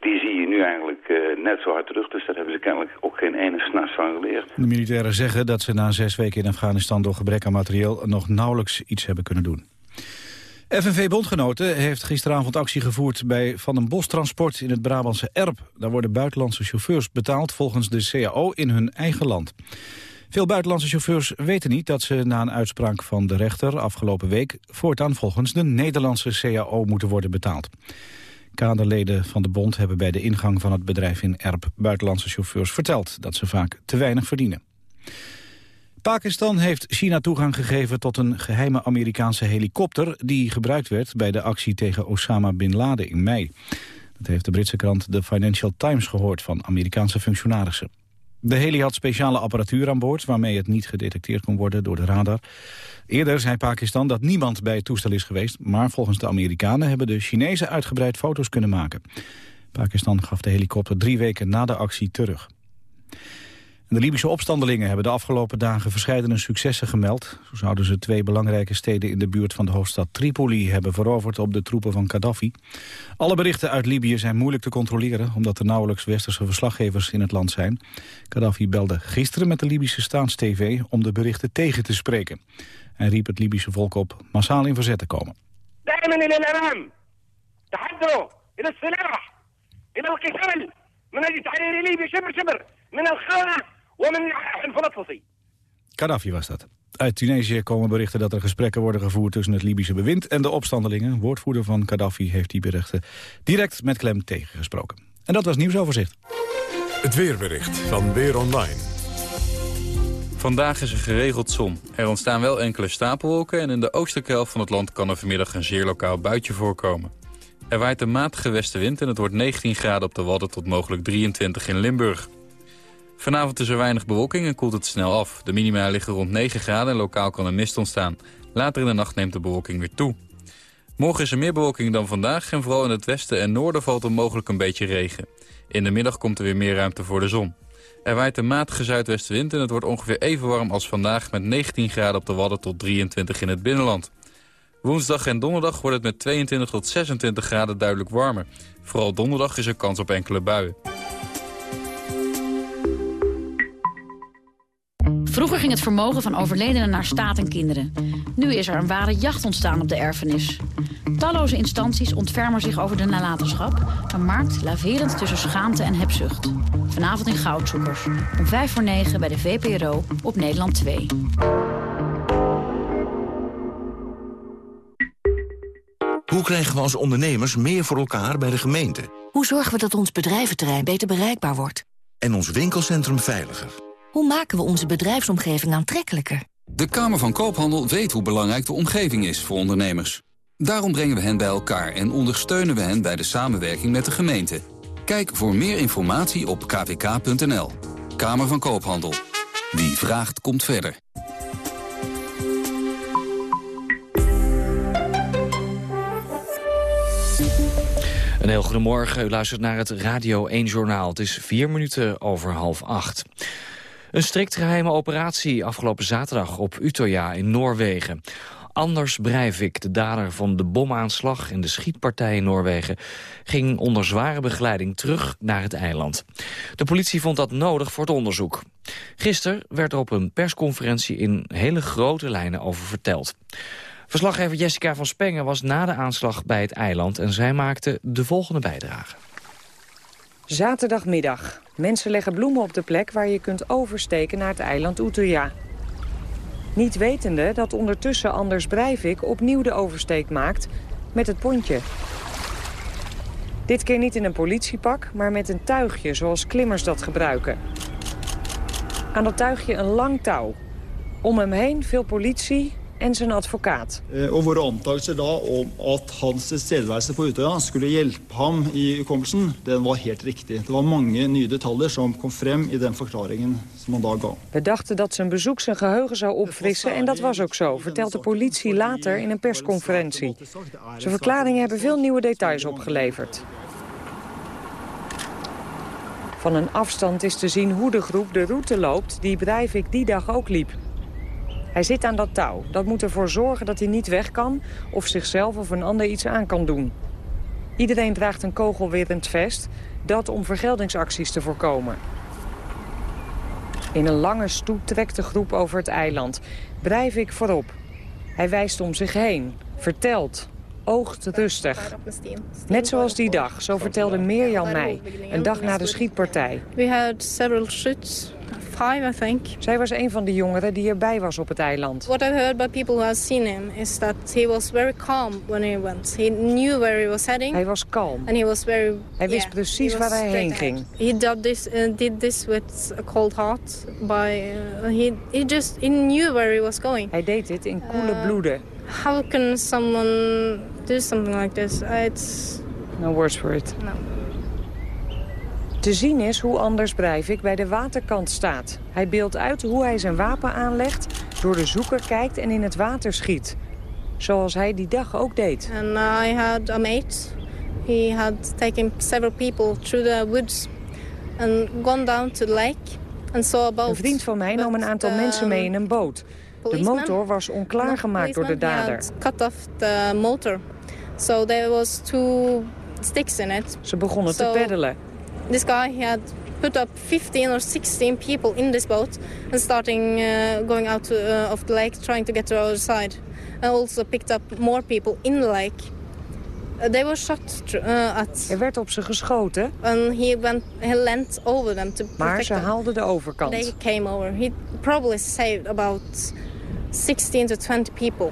die zie je nu eigenlijk net zo hard terug. Dus daar hebben ze kennelijk ook geen ene s'nachts van geleerd. De militairen zeggen dat ze na zes weken in Afghanistan door gebrek aan materieel nog nauwelijks iets hebben kunnen doen. FNV Bondgenoten heeft gisteravond actie gevoerd bij Van den Bos Transport in het Brabantse Erp. Daar worden buitenlandse chauffeurs betaald volgens de CAO in hun eigen land. Veel buitenlandse chauffeurs weten niet dat ze na een uitspraak van de rechter afgelopen week voortaan volgens de Nederlandse CAO moeten worden betaald. Kaderleden van de bond hebben bij de ingang van het bedrijf in Erp buitenlandse chauffeurs verteld dat ze vaak te weinig verdienen. Pakistan heeft China toegang gegeven tot een geheime Amerikaanse helikopter... die gebruikt werd bij de actie tegen Osama Bin Laden in mei. Dat heeft de Britse krant The Financial Times gehoord van Amerikaanse functionarissen. De heli had speciale apparatuur aan boord... waarmee het niet gedetecteerd kon worden door de radar. Eerder zei Pakistan dat niemand bij het toestel is geweest... maar volgens de Amerikanen hebben de Chinezen uitgebreid foto's kunnen maken. Pakistan gaf de helikopter drie weken na de actie terug. De Libische opstandelingen hebben de afgelopen dagen verscheidene successen gemeld. Zo zouden ze twee belangrijke steden in de buurt van de hoofdstad Tripoli hebben veroverd op de troepen van Gaddafi. Alle berichten uit Libië zijn moeilijk te controleren omdat er nauwelijks westerse verslaggevers in het land zijn. Gaddafi belde gisteren met de Libische Staats-TV om de berichten tegen te spreken. En riep het Libische volk op massaal in verzet te komen. Gaddafi was dat. Uit Tunesië komen berichten dat er gesprekken worden gevoerd tussen het Libische bewind en de opstandelingen. Woordvoerder van Gaddafi heeft die berichten direct met klem tegengesproken. En dat was nieuwsoverzicht. Het weerbericht van Weer Online. Vandaag is er geregeld zon. Er ontstaan wel enkele stapelwolken en in de oostelijke helft van het land kan er vanmiddag een zeer lokaal buitje voorkomen. Er waait een matige westenwind en het wordt 19 graden op de Wadden tot mogelijk 23 in Limburg. Vanavond is er weinig bewolking en koelt het snel af. De minima liggen rond 9 graden en lokaal kan er mist ontstaan. Later in de nacht neemt de bewolking weer toe. Morgen is er meer bewolking dan vandaag en vooral in het westen en noorden valt er mogelijk een beetje regen. In de middag komt er weer meer ruimte voor de zon. Er waait een matige zuidwestenwind en het wordt ongeveer even warm als vandaag... met 19 graden op de Wadden tot 23 in het binnenland. Woensdag en donderdag wordt het met 22 tot 26 graden duidelijk warmer. Vooral donderdag is er kans op enkele buien. Vroeger ging het vermogen van overledenen naar staat en kinderen. Nu is er een ware jacht ontstaan op de erfenis. Talloze instanties ontfermen zich over de nalatenschap. Een markt laverend tussen schaamte en hebzucht. Vanavond in Goudzoekers. Om 5 voor 9 bij de VPRO op Nederland 2. Hoe krijgen we als ondernemers meer voor elkaar bij de gemeente? Hoe zorgen we dat ons bedrijventerrein beter bereikbaar wordt? En ons winkelcentrum veiliger? Hoe maken we onze bedrijfsomgeving aantrekkelijker? De Kamer van Koophandel weet hoe belangrijk de omgeving is voor ondernemers. Daarom brengen we hen bij elkaar en ondersteunen we hen bij de samenwerking met de gemeente. Kijk voor meer informatie op kvk.nl. Kamer van Koophandel. Wie vraagt, komt verder. Een heel goedemorgen. U luistert naar het Radio 1 Journaal. Het is vier minuten over half acht. Een strikt geheime operatie afgelopen zaterdag op Utøya in Noorwegen. Anders Breivik, de dader van de bomaanslag en de schietpartij in Noorwegen... ging onder zware begeleiding terug naar het eiland. De politie vond dat nodig voor het onderzoek. Gisteren werd er op een persconferentie in hele grote lijnen over verteld. Verslaggever Jessica van Spengen was na de aanslag bij het eiland... en zij maakte de volgende bijdrage. Zaterdagmiddag. Mensen leggen bloemen op de plek waar je kunt oversteken naar het eiland Utøya. Niet wetende dat ondertussen Anders Breivik opnieuw de oversteek maakt met het pontje. Dit keer niet in een politiepak, maar met een tuigje zoals klimmers dat gebruiken. Aan dat tuigje een lang touw. Om hem heen veel politie, en zijn advocaat. Eh, og våre antakelser da om at hans tilstedeværelse på Utøya skulle hjelpe ham i hukommelsen, den var helt riktig. Det var mange nye detaljer som kom frem i den forklaringen som han da ga. We dachten dat zijn bezoek zijn geheugen zou opfrissen en dat was ook zo, vertelt de politie later in een persconferentie. Zijn verklaringen hebben veel nieuwe details opgeleverd. Van een afstand is te zien hoe de groep de route loopt die Breivik die dag ook liep. Hij zit aan dat touw. Dat moet ervoor zorgen dat hij niet weg kan... of zichzelf of een ander iets aan kan doen. Iedereen draagt een kogelwerend vest. Dat om vergeldingsacties te voorkomen. In een lange stoet trekt de groep over het eiland. ik voorop. Hij wijst om zich heen. Vertelt. Oogt rustig. Net zoals die dag, zo vertelde Mirjam mij. Een dag na de schietpartij. We had several shoots five, I think. Zij was een van de jongeren die erbij was op het eiland. What I've heard by people who have seen him is that he was very calm when he went. He knew where he was heading. Hij was kalm. And he was very. Hij wist yeah, precies waar hij heen ging. He did this, uh, did this with a cold heart. By uh, he, he just he knew where he was going. Hij deed dit in koele uh, bloeden. How can someone do something like this? It's no words for it. No. Te zien is hoe Anders Breivik bij de waterkant staat. Hij beeldt uit hoe hij zijn wapen aanlegt, door de zoeker kijkt en in het water schiet. Zoals hij die dag ook deed. And I had a mate. He had taken several people through the woods and gone down to the lake and saw a boat. Een vriend van mij nam een aantal mensen mee in een boot. De motor was onklaargemaakt door de dader. cut off the motor. So there was two sticks in it. Ze begonnen te peddelen. This guy had put up 15 or 16 people in this boat and starting uh, going out to, uh, of the lake trying to get to the other side. And also picked up more people in the lake. Uh, they were shot at. Er werd op ze geschoten. And he went, he leant over them to maar ze haalden de overkant. They came over. He probably saved about 16 to 20 people.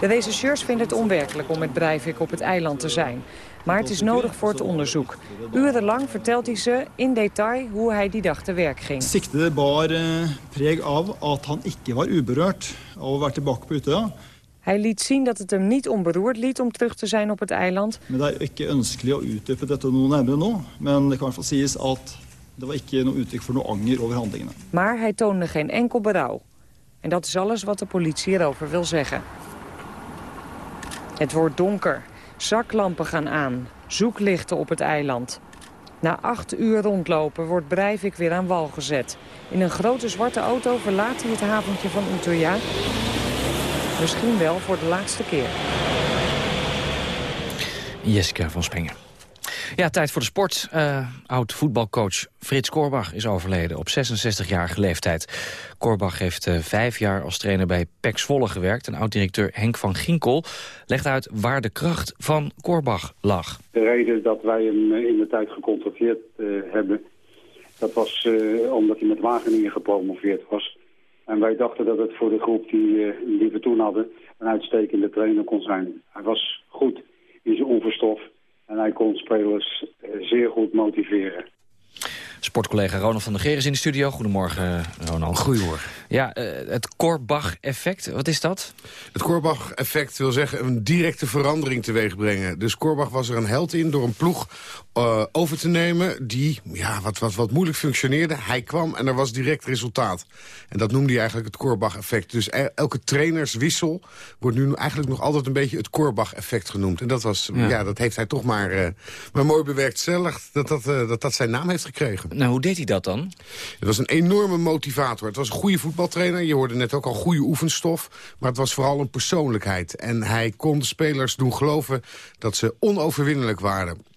De rechercheurs vinden het onwerkelijk om met Breivik op het eiland te zijn. Maar het is nodig voor het onderzoek. Urenlang vertelt hij ze in detail hoe hij die dag te werk ging. Siktede bar eh, preg af dat han ikke var uberørt av å være tilbake på Utøya. Hij liet zien dat het hem niet onberoerd liet om terug te zijn op het eiland. Men det er ikke ønskelig å utdype dette noe nærmere nå. Men det kan i hvert fall sies at det var ikke noe uttrykk for noe anger over handlingene. Maar hij toonde geen enkel berouw. En dat is alles wat de politie erover wil zeggen. Het wordt donker. Zaklampen gaan aan. Zoeklichten op het eiland. Na acht uur rondlopen wordt Breivik weer aan wal gezet. In een grote zwarte auto verlaat hij het haventje van Utøya. Misschien wel voor de laatste keer. Jessica van Spengen. Ja, tijd voor de sport. Uh, Oud-voetbalcoach Frits Korbach is overleden op 66-jarige leeftijd. Korbach heeft uh, vijf jaar als trainer bij PEC Zwolle gewerkt. En oud-directeur Henk van Ginkel legt uit waar de kracht van Korbach lag. De reden dat wij hem eh, in de tijd gecontrateerd uh, hebben... dat was omdat hij met Wageningen gepromoveerd was. En wij dachten dat het voor de groep die, die we toen hadden... een uitstekende trainer kon zijn. Hij was goed in zijn onverstof en hij kon spelers eh, zeer goed motiveren. Sportcollega Ronald van der Geer is in de studio. Goedemorgen, Ronald. Goedemorgen. Ja, uh, het Korbach-effect, wat is dat? Het Korbach-effect wil zeggen een directe verandering teweeg brengen. Dus Korbach was er een held in door een ploeg uh, over te nemen... die ja, wat, wat, wat moeilijk functioneerde. Hij kwam en er was direct resultaat. En dat noemde hij eigenlijk het Korbach-effect. Dus elke trainerswissel wordt nu eigenlijk nog altijd een beetje het Korbach-effect genoemd. En dat, was, ja. ja dat heeft hij toch maar, uh, maar mooi bewerkstelligd dat dat, uh, dat dat zijn naam heeft gekregen. Nou, hoe deed hij dat dan? Het was een enorme motivator. Het was een goede voetbaltrainer. Je hoorde net ook al goede oefenstof. Maar het was vooral een persoonlijkheid. En hij kon de spelers doen geloven dat ze onoverwinnelijk waren.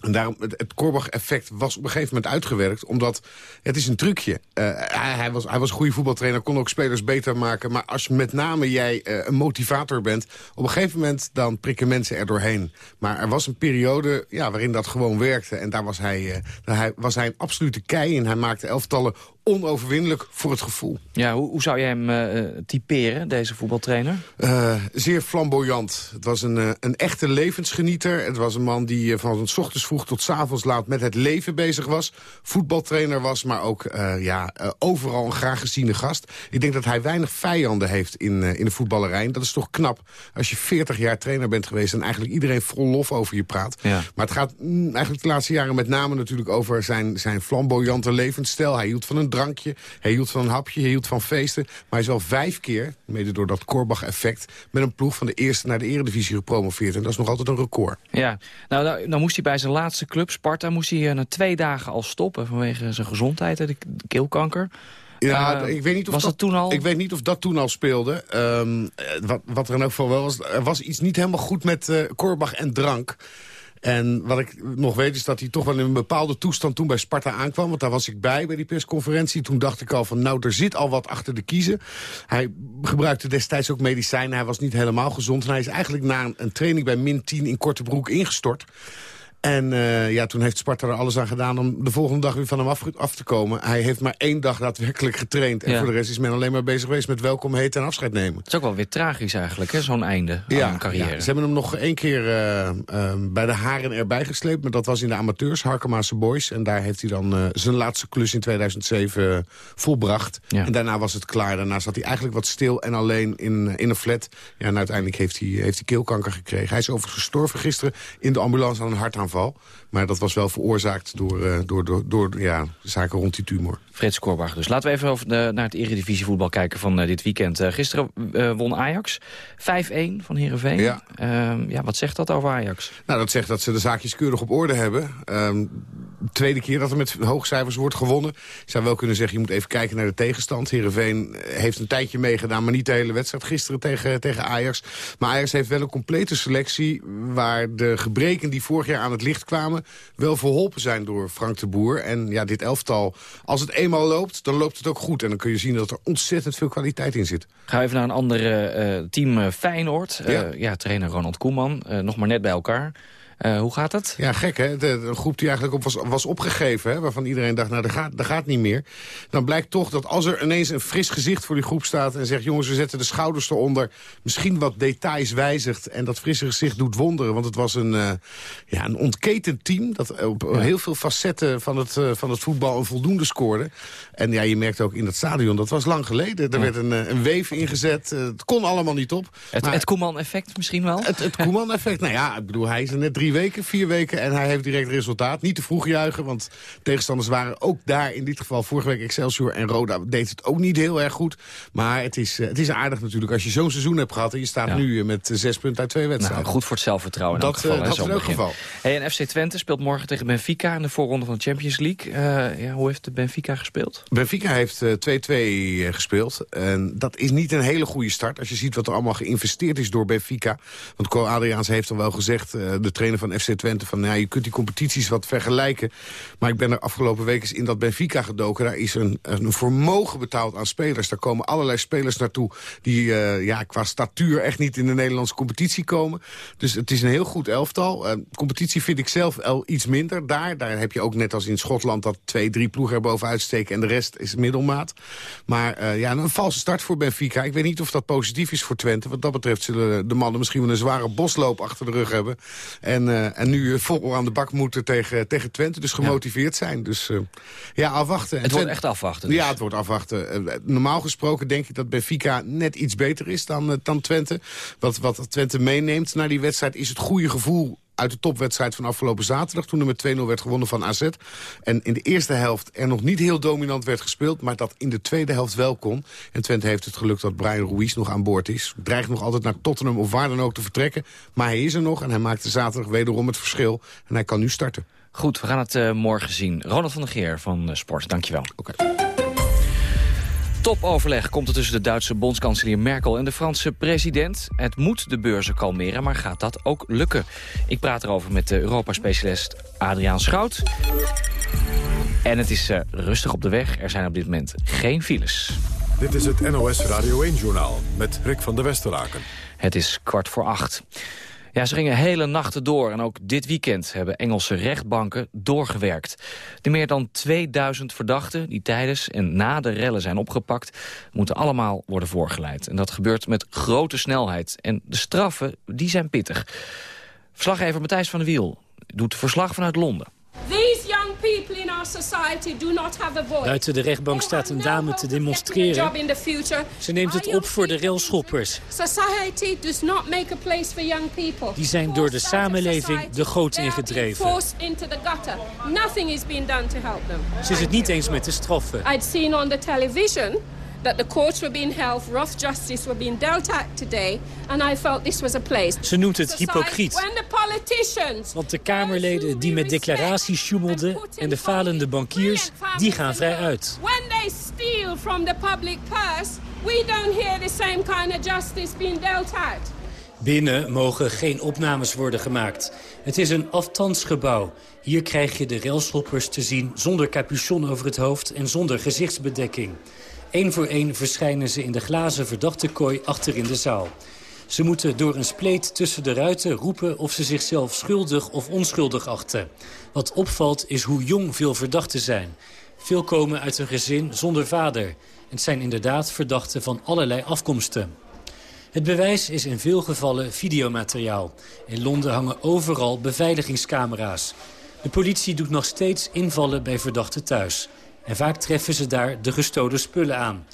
En daarom, het, het Korbach-effect was op een gegeven moment uitgewerkt. Omdat, het is een trucje. Uh, hij, was, hij was een goede voetbaltrainer, kon ook spelers beter maken. Maar als met name jij uh, een motivator bent... op een gegeven moment dan prikken mensen er doorheen. Maar er was een periode ja, waarin dat gewoon werkte. En daar was hij, daar hij, was hij een absolute kei in. Hij maakte elftallen onoverwinnelijk voor het gevoel. Ja, hoe, hoe zou jij hem uh, typeren, deze voetbaltrainer? Uh, zeer flamboyant. Het was een, uh, een echte levensgenieter. Het was een man die van s ochtends vroeg tot s avonds laat met het leven bezig was. Voetbaltrainer was, maar ook ja, overal een graag geziene gast. Ik denk dat hij weinig vijanden heeft in, in de voetballerij. Dat is toch knap als je 40 jaar trainer bent geweest... en eigenlijk iedereen vol lof over je praat. Ja. Maar het gaat mm, eigenlijk de laatste jaren met name natuurlijk over zijn, zijn flamboyante levensstijl. Hij hield van een drankje, hij hield van een hapje, hij hield van feesten. Maar hij is al vijf keer, mede door dat Korbach-effect... met een ploeg van de eerste naar de eredivisie gepromoveerd. En dat is nog altijd een record. Ja, nou, nou, nou moest hij bij zijn laatste club, Sparta... moest hij uh, na twee dagen al stoppen vanwege zijn gezondheid, de keelkanker. Ja, uh, ik weet niet of was dat, dat, toen al? Ik weet niet of dat toen al speelde. Um, wat, wat er in elk geval wel was, er was iets niet helemaal goed met uh, Korbach en drank. En wat ik nog weet is dat hij toch wel in een bepaalde toestand toen bij Sparta aankwam. Want daar was ik bij, bij die persconferentie. Toen dacht ik al van, nou, er zit al wat achter de kiezen. Hij gebruikte destijds ook medicijnen. Hij was niet helemaal gezond. En hij is eigenlijk na een, training bij min 10 in Kortebroek ingestort. En uh, ja, toen heeft Sparta er alles aan gedaan om de volgende dag weer van hem af, af te komen. Hij heeft maar één dag daadwerkelijk getraind. En ja. voor de rest is men alleen maar bezig geweest met welkom heten en afscheid nemen. Het is ook wel weer tragisch eigenlijk, zo'n einde ja, aan een carrière. Ja, ze hebben hem nog één keer uh, uh, bij de haren erbij gesleept. Maar dat was in de amateurs, Harkemaanse Boys. En daar heeft hij dan zijn laatste klus in 2007 volbracht. Ja. En daarna was het klaar. Daarna zat hij eigenlijk wat stil en alleen in, in een flat. Ja, en uiteindelijk heeft hij, heeft hij keelkanker gekregen. Hij is overigens gestorven gisteren in de ambulance aan een hartaanval. Maar dat was wel veroorzaakt door, uh, door, door, door ja, zaken rond die tumor. Frits Korbach dus. Laten we even over de, naar het eredivisievoetbal kijken van uh, dit weekend. Uh, gisteren won Ajax 5-1 van Heerenveen. Ja. ja, wat zegt dat over Ajax? Nou, dat zegt dat ze de zaakjes keurig op orde hebben. Um, tweede keer dat er met hoogcijfers wordt gewonnen. Ik zou wel kunnen zeggen, je moet even kijken naar de tegenstand. Heerenveen heeft een tijdje meegedaan, maar niet de hele wedstrijd gisteren tegen, tegen Ajax. Maar Ajax heeft wel een complete selectie... waar de gebreken die vorig jaar aan het licht kwamen... wel verholpen zijn door Frank de Boer. En ja, dit elftal, als het eenmaal loopt, dan loopt het ook goed. En dan kun je zien dat er ontzettend veel kwaliteit in zit. Gaan we even naar een ander uh, team, uh, Feyenoord. Uh, ja, trainer Ronald Koeman, nog maar net bij elkaar. Uh, hoe gaat het? Ja, gek hè. De, de groep die eigenlijk op was, was opgegeven, hè, waarvan iedereen dacht, nou, dat gaat, dat gaat niet meer. Dan blijkt toch dat als er ineens een fris gezicht voor die groep staat... en zegt, jongens, we zetten de schouders eronder... misschien wat details wijzigt en dat frisse gezicht doet wonderen. Want het was een, uh, ja, een ontketend team... dat op ja. heel veel facetten van het, uh, van het voetbal een voldoende scoorde. En ja, je merkt ook in dat stadion, dat was lang geleden. Er ja. werd een, een weef ingezet. het kon allemaal niet op. Het, het Koeman-effect misschien wel? Het, het Koeman-effect, nou ja, ik bedoel, hij is er net drie weken, vier weken en hij heeft direct resultaat. Niet te vroeg juichen, want tegenstanders waren ook daar in dit geval vorige week Excelsior en Roda deed het ook niet heel erg goed. Maar het is, het is aardig natuurlijk als je zo'n seizoen hebt gehad en je staat ja. nu met zes punten uit twee wedstrijden. Nou, goed voor het zelfvertrouwen in dat, geval, uh, dat is elk geval. Hey, en FC Twente speelt morgen tegen Benfica in de voorronde van de Champions League. Uh, ja, hoe heeft de Benfica gespeeld? Benfica heeft 2-2 uh, gespeeld. En dat is niet een hele goede start als je ziet wat er allemaal geïnvesteerd is door Benfica. Want Co Adriaans heeft dan wel gezegd, de trainer van FC Twente... van ja, je kunt die competities wat vergelijken. Maar ik ben er afgelopen week eens in dat Benfica gedoken. Daar is een, een vermogen betaald aan spelers. Daar komen allerlei spelers naartoe... die uh, ja, qua statuur echt niet in de Nederlandse competitie komen. Dus het is een heel goed elftal. Uh, competitie vind ik zelf al iets minder daar. Daar heb je ook net als in Schotland... dat twee, drie ploegen er bovenuit steken... en de rest is middelmaat. Maar uh, ja, een valse start voor Benfica. Ik weet niet of dat positief is voor Twente. Wat dat betreft zullen de mannen misschien wel een zware bosloop achter de rug hebben. En En, eh, en nu vol aan de bak moeten tegen, tegen Twente. Dus gemotiveerd zijn. Dus ja, afwachten. Het wordt echt afwachten. Dus. Ja, het wordt afwachten. normaal gesproken denk ik dat Benfica net iets beter is dan, dan Twente. Wat, wat Twente meeneemt naar die wedstrijd is het goede gevoel uit de topwedstrijd van afgelopen zaterdag... toen er met 2-0 werd gewonnen van AZ. En in de eerste helft er nog niet heel dominant werd gespeeld... maar dat in de tweede helft wel kon. En Twente heeft het geluk dat Brian Ruiz nog aan boord is. Dreigt nog altijd naar Tottenham of waar dan ook te vertrekken. Maar hij is er nog en hij maakte zaterdag wederom het verschil. En hij kan nu starten. Goed, we gaan het uh, morgen zien. Ronald van der Geer van uh, Sport, dankjewel. Oké. Topoverleg komt er tussen de Duitse bondskanselier Merkel en de Franse president. Het moet de beurzen kalmeren, maar gaat dat ook lukken? Ik praat erover met de Europa-specialist Adriaan Schout. En het is uh, rustig op de weg. Er zijn op dit moment geen files. Dit is het NOS Radio 1-journaal met Rick van der Westeraken. Het is kwart voor acht. Ja, ze gingen hele nachten door en ook dit weekend hebben Engelse rechtbanken doorgewerkt. De meer dan 2000 verdachten die tijdens en na de rellen zijn opgepakt... moeten allemaal worden voorgeleid. En dat gebeurt met grote snelheid. En de straffen, die zijn pittig. Verslaggever Matthijs van der Wiel doet verslag vanuit Londen. Buiten de rechtbank staat een dame te demonstreren. Ze neemt het op voor de railschoppers. Die zijn door de samenleving de goot ingedreven. Ze is het niet eens met de straffen that the courts were being held, rough justice were being dealt out today, and I felt this was a place. Ze noemt het hypocriet. Want de Kamerleden die met declaraties sjoemelden en de falende bankiers, die gaan vrij uit. When they steal from the public purse, we don't hear the same kind of justice being dealt out. Binnen mogen geen opnames worden gemaakt. Het is een afstandsgebouw. Hier krijg je de railschoppers te zien zonder capuchon over het hoofd en zonder gezichtsbedekking. Eén voor één verschijnen ze in de glazen verdachte kooi achter in de zaal. Ze moeten door een spleet tussen de ruiten roepen of ze zichzelf schuldig of onschuldig achten. Wat opvalt is hoe jong veel verdachten zijn. Veel komen uit een gezin zonder vader. Het zijn inderdaad verdachten van allerlei afkomsten. Het bewijs is in veel gevallen videomateriaal. In Londen hangen overal beveiligingscamera's. De politie doet nog steeds invallen bij verdachten thuis. En vaak treffen ze daar de gestolen spullen aan.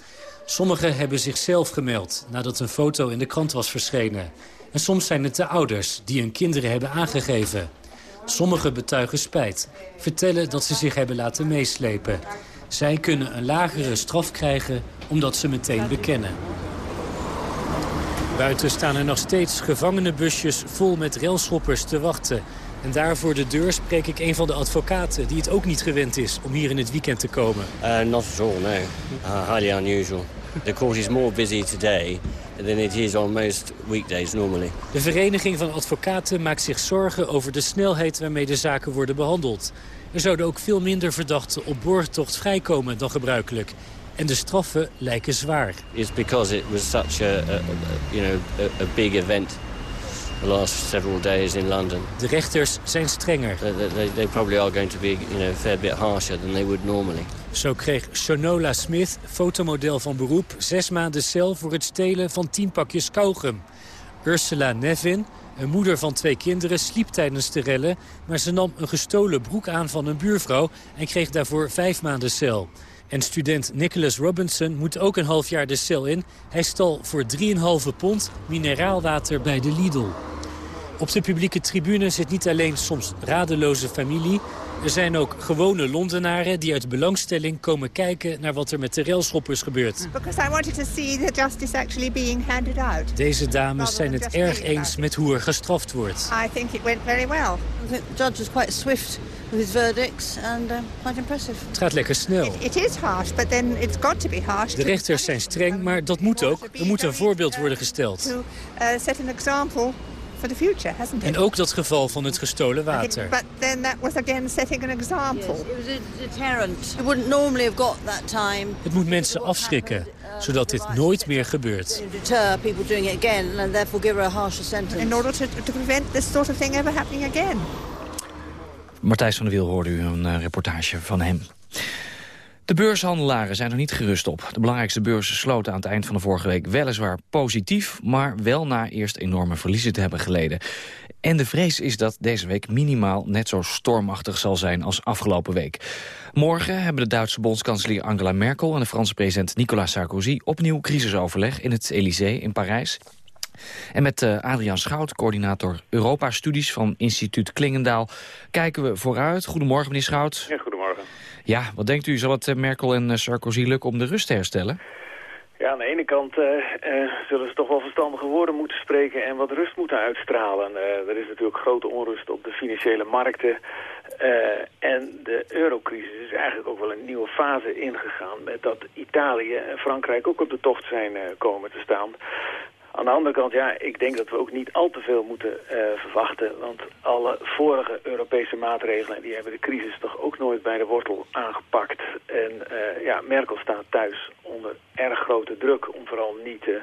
Sommigen hebben zichzelf gemeld nadat een foto in de krant was verschenen. En soms zijn het de ouders die hun kinderen hebben aangegeven. Sommigen betuigen spijt, vertellen dat ze zich hebben laten meeslepen. Zij kunnen een lagere straf krijgen omdat ze meteen bekennen. Buiten staan er nog steeds gevangenenbusjes vol met railschoppers te wachten. En daar voor de deur spreek ik een van de advocaten... die het ook niet gewend is om hier in het weekend te komen. Uh, not at all, no. Uh, highly unusual. The court is more busy today than it is on most weekdays normally. De Vereniging van Advocaten maakt zich zorgen over de snelheid waarmee de zaken worden behandeld. Er zouden ook veel minder verdachten op borgtocht vrijkomen dan gebruikelijk. En de straffen lijken zwaar. It's because it was such a, a, you know, a, a big event the last several days in London. De rechters zijn strenger. They, they, they probably are going to be you know, a fair bit harsher than they would normally. Zo kreeg Shonola Smith, fotomodel van beroep, zes maanden cel voor het stelen van tien pakjes kauwgum. Ursula Nevin, een moeder van twee kinderen, sliep tijdens de rellen... maar ze nam een gestolen broek aan van een buurvrouw en kreeg daarvoor vijf maanden cel. En student Nicholas Robinson moet ook een half jaar de cel in. Hij stal voor 3,5 pond mineraalwater bij de Lidl. Op de publieke tribune zit niet alleen soms radeloze familie... er zijn ook gewone Londenaren die uit belangstelling komen kijken... naar wat er met de railschoppers gebeurt. Deze dames zijn het erg eens met hoe er gestraft wordt. I think it went very well. The judge was quite swift with his verdicts and uh, quite impressive. Het gaat lekker snel. It, is harsh, but then it's got to be harsh. De rechters zijn streng, maar dat moet ook. Er moet een voorbeeld worden gesteld. To uh, set an example for the future, hasn't it? En ook dat geval van het gestolen water. But then that was again setting an example. Yes, it was a deterrent. You wouldn't normally have got that time. Het moet mensen afschrikken, zodat dit nooit meer gebeurt. Deter people doing it again and therefore give her a harsher sentence. In order to, to prevent this sort of thing ever happening again. Martijs van der Wiel hoorde u een uh, reportage van hem. De beurshandelaren zijn er niet gerust op. De belangrijkste beurzen sloten aan het eind van de vorige week weliswaar positief... maar wel na eerst enorme verliezen te hebben geleden. En de vrees is dat deze week minimaal net zo stormachtig zal zijn als afgelopen week. Morgen hebben de Duitse bondskanselier Angela Merkel en de Franse president Nicolas Sarkozy opnieuw crisisoverleg in het Elysée in Parijs. En met uh, Adriaan Schout, coördinator Europa-studies van instituut Klingendaal, kijken we vooruit. Goedemorgen, meneer Schout. Goedemorgen. Ja, wat denkt u, zal het uh, Merkel en uh, Sarkozy lukken om de rust te herstellen? Ja, aan de ene kant zullen ze toch wel verstandige woorden moeten spreken en wat rust moeten uitstralen. er is natuurlijk grote onrust op de financiële markten. en de eurocrisis is eigenlijk ook wel een nieuwe fase ingegaan... met dat Italië en Frankrijk ook op de tocht zijn komen te staan. Aan de andere kant, ja, ik denk dat we ook niet al te veel moeten uh, verwachten. Want alle vorige Europese maatregelen, die hebben de crisis toch ook nooit bij de wortel aangepakt. En uh, ja, Merkel staat thuis onder erg grote druk om vooral niet uh,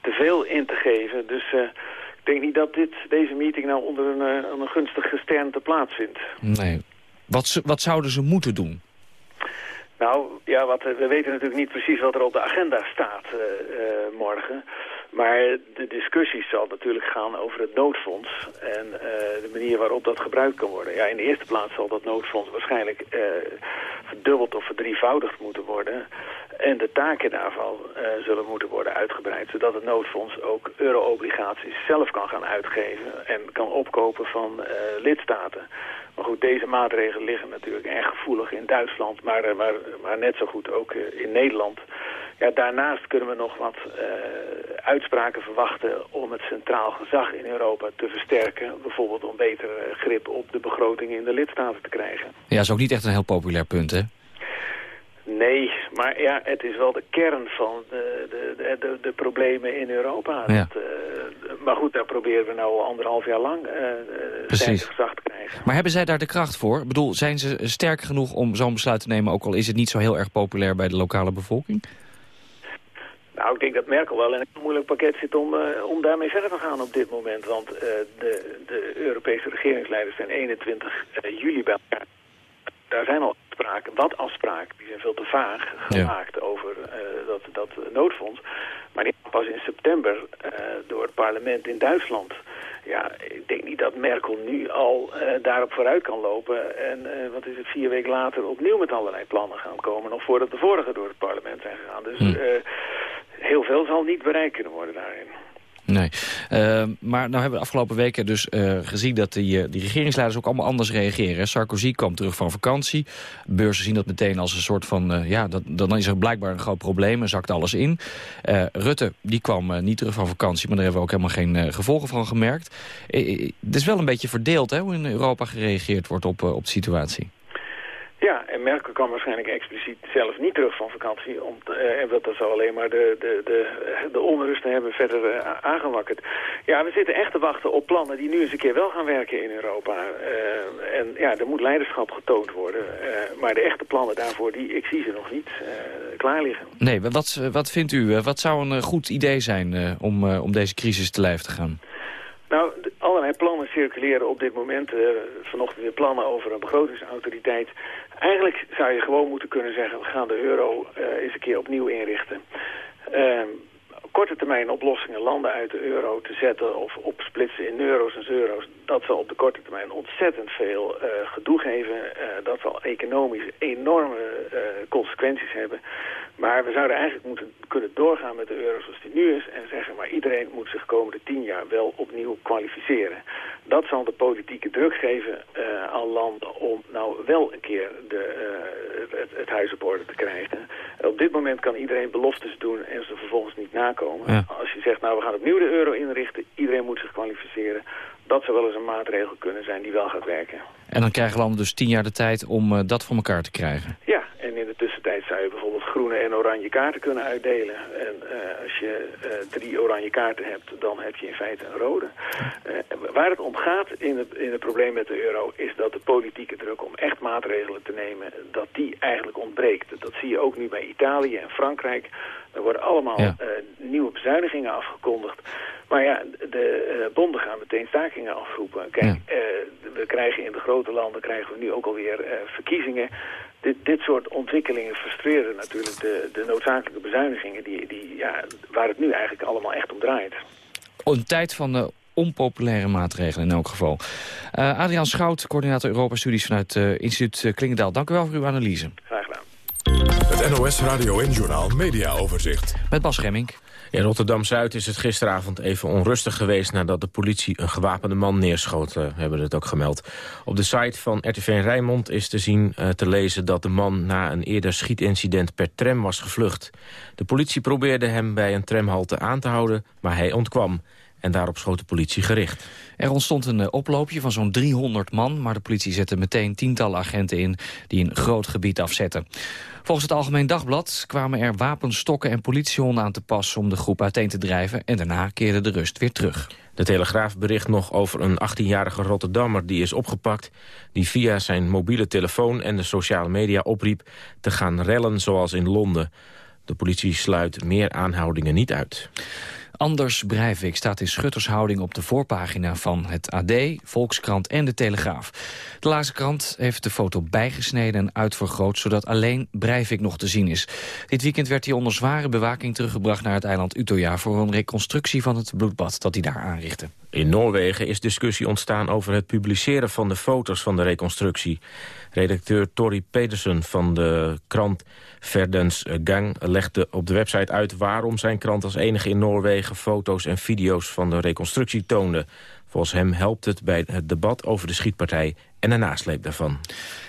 te veel in te geven. Dus ik denk niet dat dit, deze meeting nou onder een, een gunstig gesternte plaatsvindt. Nee. Wat, wat zouden ze moeten doen? Nou, ja, wat, we weten natuurlijk niet precies wat er op de agenda staat morgen. Maar de discussie zal natuurlijk gaan over het noodfonds en uh, de manier waarop dat gebruikt kan worden. Ja, in de eerste plaats zal dat noodfonds waarschijnlijk uh, verdubbeld of verdrievoudigd moeten worden. En de taken daarvan uh, zullen moeten worden uitgebreid, zodat het noodfonds ook euro-obligaties zelf kan gaan uitgeven en kan opkopen van lidstaten. Maar goed, deze maatregelen liggen natuurlijk erg gevoelig in Duitsland, maar, maar, maar net zo goed ook in Nederland. Ja, daarnaast kunnen we nog wat uh, uitspraken verwachten om het centraal gezag in Europa te versterken. Bijvoorbeeld om betere grip op de begroting in de lidstaten te krijgen. Ja, dat is ook niet echt een heel populair punt, hè? Nee, maar ja, het is wel de kern van de, de, de, de problemen in Europa. Ja. Dat, uh, maar goed, daar proberen we nou anderhalf jaar lang uh, gezag te krijgen. Maar hebben zij daar de kracht voor? Ik bedoel, zijn ze sterk genoeg om zo'n besluit te nemen... ook al is het niet zo heel erg populair bij de lokale bevolking? Nou, ik denk dat Merkel wel in een moeilijk pakket zit om, uh, om daarmee verder te gaan op dit moment. Want uh, de, de Europese regeringsleiders zijn 21 uh, juli bij elkaar. Daar zijn al afspraken, wat afspraken, die zijn veel te vaag gemaakt ja. over dat, dat noodfonds. Maar die pas in september door het parlement in Duitsland. Ja, ik denk niet dat Merkel nu al daarop vooruit kan lopen. En wat is het, vier weken later opnieuw met allerlei plannen gaan komen. Nog voordat de vorige door het parlement zijn gegaan. Dus... Hm heel veel zal niet bereikt kunnen worden daarin. Nee, uh, maar nou hebben we de afgelopen weken dus uh, gezien dat die, die regeringsleiders ook allemaal anders reageren. Sarkozy kwam terug van vakantie. Beurzen zien dat meteen als een soort van, uh, ja, dat, dan is er blijkbaar een groot probleem en zakt alles in. Rutte, die kwam niet terug van vakantie, maar daar hebben we ook helemaal geen gevolgen van gemerkt. het is wel een beetje verdeeld hè, hoe in Europa gereageerd wordt op, op de situatie. Ja, en Merkel kan waarschijnlijk expliciet zelf niet terug van vakantie. Om te, uh, en dat zal alleen maar de, de, de, de onrust hebben verder uh, aangewakkerd. Ja, we zitten echt te wachten op plannen die nu eens een keer wel gaan werken in Europa. Uh, en ja, er moet leiderschap getoond worden. maar de echte plannen daarvoor, die, ik zie ze nog niet klaar liggen. Nee, wat, wat vindt u? Wat zou een goed idee zijn om, om deze crisis te lijf te gaan? Nou, allerlei plannen circuleren op dit moment. Uh, vanochtend weer plannen over een begrotingsautoriteit. Eigenlijk zou je gewoon moeten kunnen zeggen... we gaan de euro uh, eens een keer opnieuw inrichten. Uh, korte termijn oplossingen landen uit de euro te zetten... of opsplitsen in euro's en euro's... dat zal op de korte termijn ontzettend veel uh, gedoe geven. dat zal economisch enorme consequenties hebben. Maar we zouden eigenlijk moeten kunnen doorgaan met de euro zoals die nu is... en zeggen, maar iedereen moet zich komende tien jaar wel opnieuw kwalificeren. Dat zal de politieke druk geven uh, aan landen om nou wel een keer de, uh, het, het, huis op orde te krijgen. En op dit moment kan iedereen beloftes doen en ze vervolgens niet nakomen. Ja. Als je zegt, nou we gaan opnieuw de euro inrichten, iedereen moet zich kwalificeren... dat zou wel eens een maatregel kunnen zijn die wel gaat werken. En dan krijgen landen dus tien jaar de tijd om uh, dat voor elkaar te krijgen? Ja, en in de tussentijd groene en oranje kaarten kunnen uitdelen. En uh, als je uh, drie oranje kaarten hebt, dan heb je in feite een rode. Uh, waar het om gaat in het, in het probleem met de euro... is dat de politieke druk om echt maatregelen te nemen... dat die eigenlijk ontbreekt. Dat zie je ook nu bij Italië en Frankrijk. Er worden allemaal ja. nieuwe bezuinigingen afgekondigd. Maar ja, de bonden gaan meteen stakingen afroepen. Kijk, ja. we krijgen in de grote landen krijgen we nu ook alweer verkiezingen. Dit, dit soort ontwikkelingen frustreren natuurlijk de, de noodzakelijke bezuinigingen... Die, die, ja, waar het nu eigenlijk allemaal echt om draait. Een tijd van de onpopulaire maatregelen in elk geval. Uh, Adriaan Schout, coördinator Europa-studies vanuit uh, instituut Klingendaal. Dank u wel voor uw analyse. Graag gedaan. Het NOS Radio en Journaal Media Overzicht. Met Bas Gemming. In Rotterdam-Zuid is het gisteravond even onrustig geweest... nadat de politie een gewapende man neerschoot, uh, hebben we het ook gemeld. Op de site van RTV Rijnmond is te zien uh, te lezen... dat de man na een eerder schietincident per tram was gevlucht. De politie probeerde hem bij een tramhalte aan te houden, maar hij ontkwam. En daarop schoot de politie gericht. Er ontstond een uh, oploopje van zo'n 300 man... maar de politie zette meteen tientallen agenten in... die een groot gebied afzetten. Volgens het Algemeen Dagblad kwamen er wapenstokken en politiehonden aan te pas... om de groep uiteen te drijven en daarna keerde de rust weer terug. De Telegraaf bericht nog over een 18-jarige Rotterdammer die is opgepakt... die via zijn mobiele telefoon en de sociale media opriep... te gaan rellen zoals in Londen. De politie sluit meer aanhoudingen niet uit. Anders Breivik staat in schuttershouding op de voorpagina van het AD, Volkskrant en de Telegraaf. De laatste krant heeft de foto bijgesneden en uitvergroot, zodat alleen Breivik nog te zien is. Dit weekend werd hij onder zware bewaking teruggebracht naar het eiland Utøya voor een reconstructie van het bloedbad dat hij daar aanrichtte. In Noorwegen is discussie ontstaan over het publiceren van de foto's van de reconstructie. Redacteur Tori Pedersen van de krant Verdens Gang legde op de website uit waarom zijn krant als enige in Noorwegen foto's en video's van de reconstructie toonde. Volgens hem helpt het bij het debat over de schietpartij en de nasleep daarvan.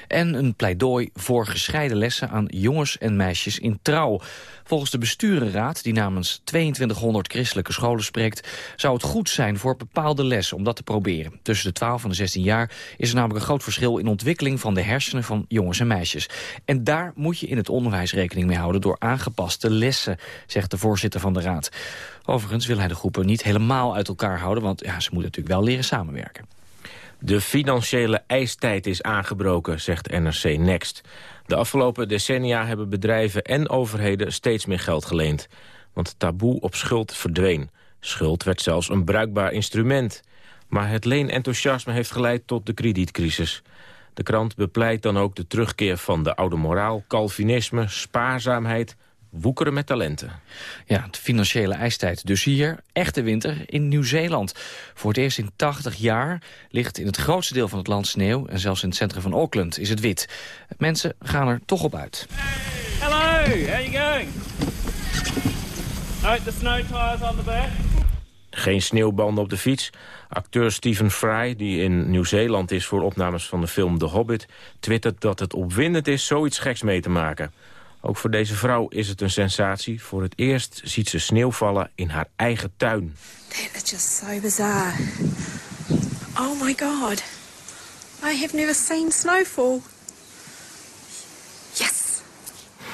En een pleidooi voor gescheiden lessen aan jongens en meisjes in trouw. Volgens de besturenraad, die namens 2200 christelijke scholen spreekt... zou het goed zijn voor bepaalde lessen om dat te proberen. Tussen de 12 en de 16 jaar is er namelijk een groot verschil... in ontwikkeling van de hersenen van jongens en meisjes. En daar moet je in het onderwijs rekening mee houden... door aangepaste lessen, zegt de voorzitter van de raad. Overigens wil hij de groepen niet helemaal uit elkaar houden... want ja, ze moeten natuurlijk wel leren samenwerken. De financiële ijstijd is aangebroken, zegt NRC Next. De afgelopen decennia hebben bedrijven en overheden steeds meer geld geleend. Want taboe op schuld verdween. Schuld werd zelfs een bruikbaar instrument. Maar het leenenthousiasme heeft geleid tot de kredietcrisis. De krant bepleit dan ook de terugkeer van de oude moraal, Calvinisme, spaarzaamheid, woekeren met talenten. Ja, de financiële ijstijd dus hier. Echte winter in Nieuw-Zeeland. Voor het eerst in 80 jaar ligt in het grootste deel van het land sneeuw... en zelfs in het centrum van Auckland is het wit. Mensen gaan er toch op uit. Hello, how are you going? Note the snow tires on the back. Geen sneeuwbanden op de fiets. Acteur Stephen Fry, die in Nieuw-Zeeland is voor opnames van de film The Hobbit... twittert dat het opwindend is zoiets geks mee te maken... Ook voor deze vrouw is het een sensatie. Voor het eerst ziet ze sneeuw vallen in haar eigen tuin. That's just so bizarre. Oh my god. I have never seen snowfall. Yes.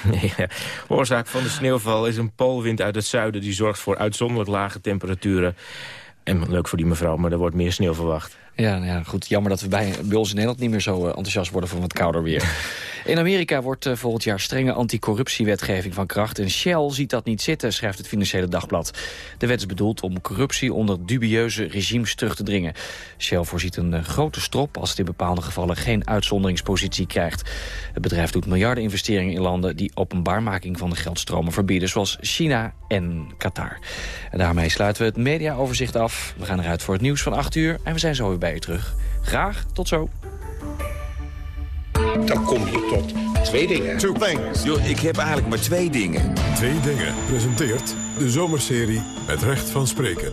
oorzaak van de sneeuwval is een poolwind uit het zuiden... die zorgt voor uitzonderlijk lage temperaturen. En leuk voor die mevrouw, maar er wordt meer sneeuw verwacht. Ja, ja, goed. Jammer dat we bij, bij ons in Nederland niet meer zo eh, enthousiast worden van wat kouder weer. In Amerika wordt uh, volgend jaar strenge anticorruptiewetgeving van kracht. En Shell ziet dat niet zitten, schrijft het Financiële Dagblad. De wet is bedoeld om corruptie onder dubieuze regimes terug te dringen. Shell voorziet een uh, grote strop als het in bepaalde gevallen geen uitzonderingspositie krijgt. Het bedrijf doet miljarden investeringen in landen die openbaarmaking van de geldstromen verbieden, zoals China en Qatar. En daarmee sluiten we het mediaoverzicht af. We gaan eruit voor het nieuws van 8 uur en we zijn zo weer bij terug. Graag, tot zo. Dan kom je tot twee dingen. Two things. Yo, ik heb eigenlijk maar twee dingen. Twee dingen presenteert de zomerserie Het Recht van Spreken.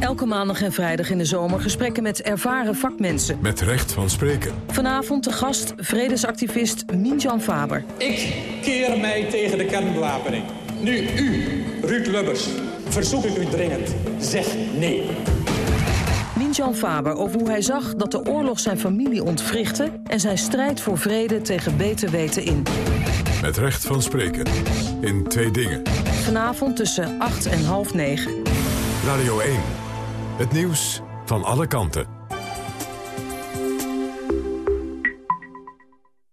Elke maandag en vrijdag in de zomer gesprekken met ervaren vakmensen. Met recht van spreken. Vanavond de gast, vredesactivist Minjan Faber. Ik keer mij tegen de kernbewapening. Nu u, Ruud Lubbers, verzoek ik u dringend. Zeg nee. Minjan Faber over hoe hij zag dat de oorlog zijn familie ontwrichtte... en zijn strijd voor vrede tegen beter weten in. Met recht van spreken. In twee dingen. Vanavond tussen 8 en half 9. Radio 1. Het nieuws van alle kanten.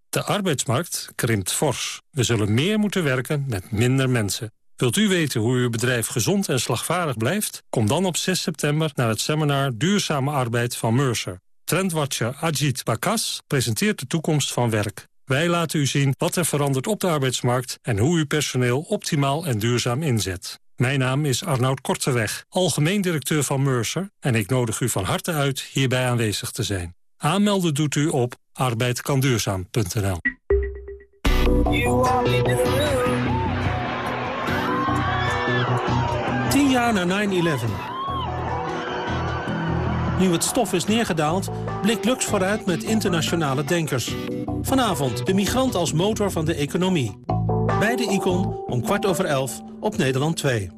De arbeidsmarkt krimpt fors. We zullen meer moeten werken met minder mensen. Wilt u weten hoe uw bedrijf gezond en slagvaardig blijft? Kom dan op 6 september naar het seminar Duurzame Arbeid van Mercer. Trendwatcher Ajit Bakas presenteert de toekomst van werk. Wij laten u zien wat er verandert op de arbeidsmarkt... en hoe u personeel optimaal en duurzaam inzet. Mijn naam is Arnoud Korteweg, algemeen directeur van Mercer... en ik nodig u van harte uit hierbij aanwezig te zijn. Aanmelden doet u op arbeidkanduurzaam.nl. jaar na 9-11. Nu het stof is neergedaald, blikt Lux vooruit met internationale denkers. Vanavond de migrant als motor van de economie. Bij de Icon om kwart over elf op Nederland 2.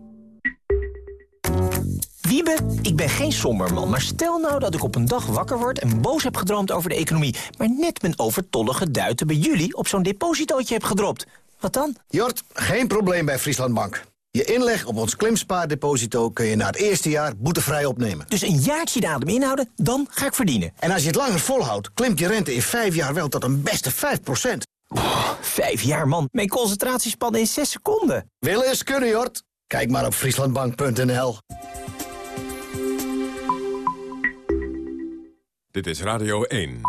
Wiebe, ik ben geen somberman, maar stel nou dat ik op een dag wakker word... en boos heb gedroomd over de economie... maar net mijn overtollige duiten bij jullie op zo'n depositootje heb gedropt. Wat dan? Jort, geen probleem bij Frieslandbank. Je inleg op ons klimspaardeposito kun je na het eerste jaar boetevrij opnemen. Dus een jaartje de adem inhouden, dan ga ik verdienen. En als je het langer volhoudt, klimt je rente in vijf jaar wel tot een beste 5 Oh, vijf jaar, man. Mijn concentratiespannen in zes seconden. Willen is kunnen, Jort. Kijk maar op frieslandbank.nl. Dit is Radio 1.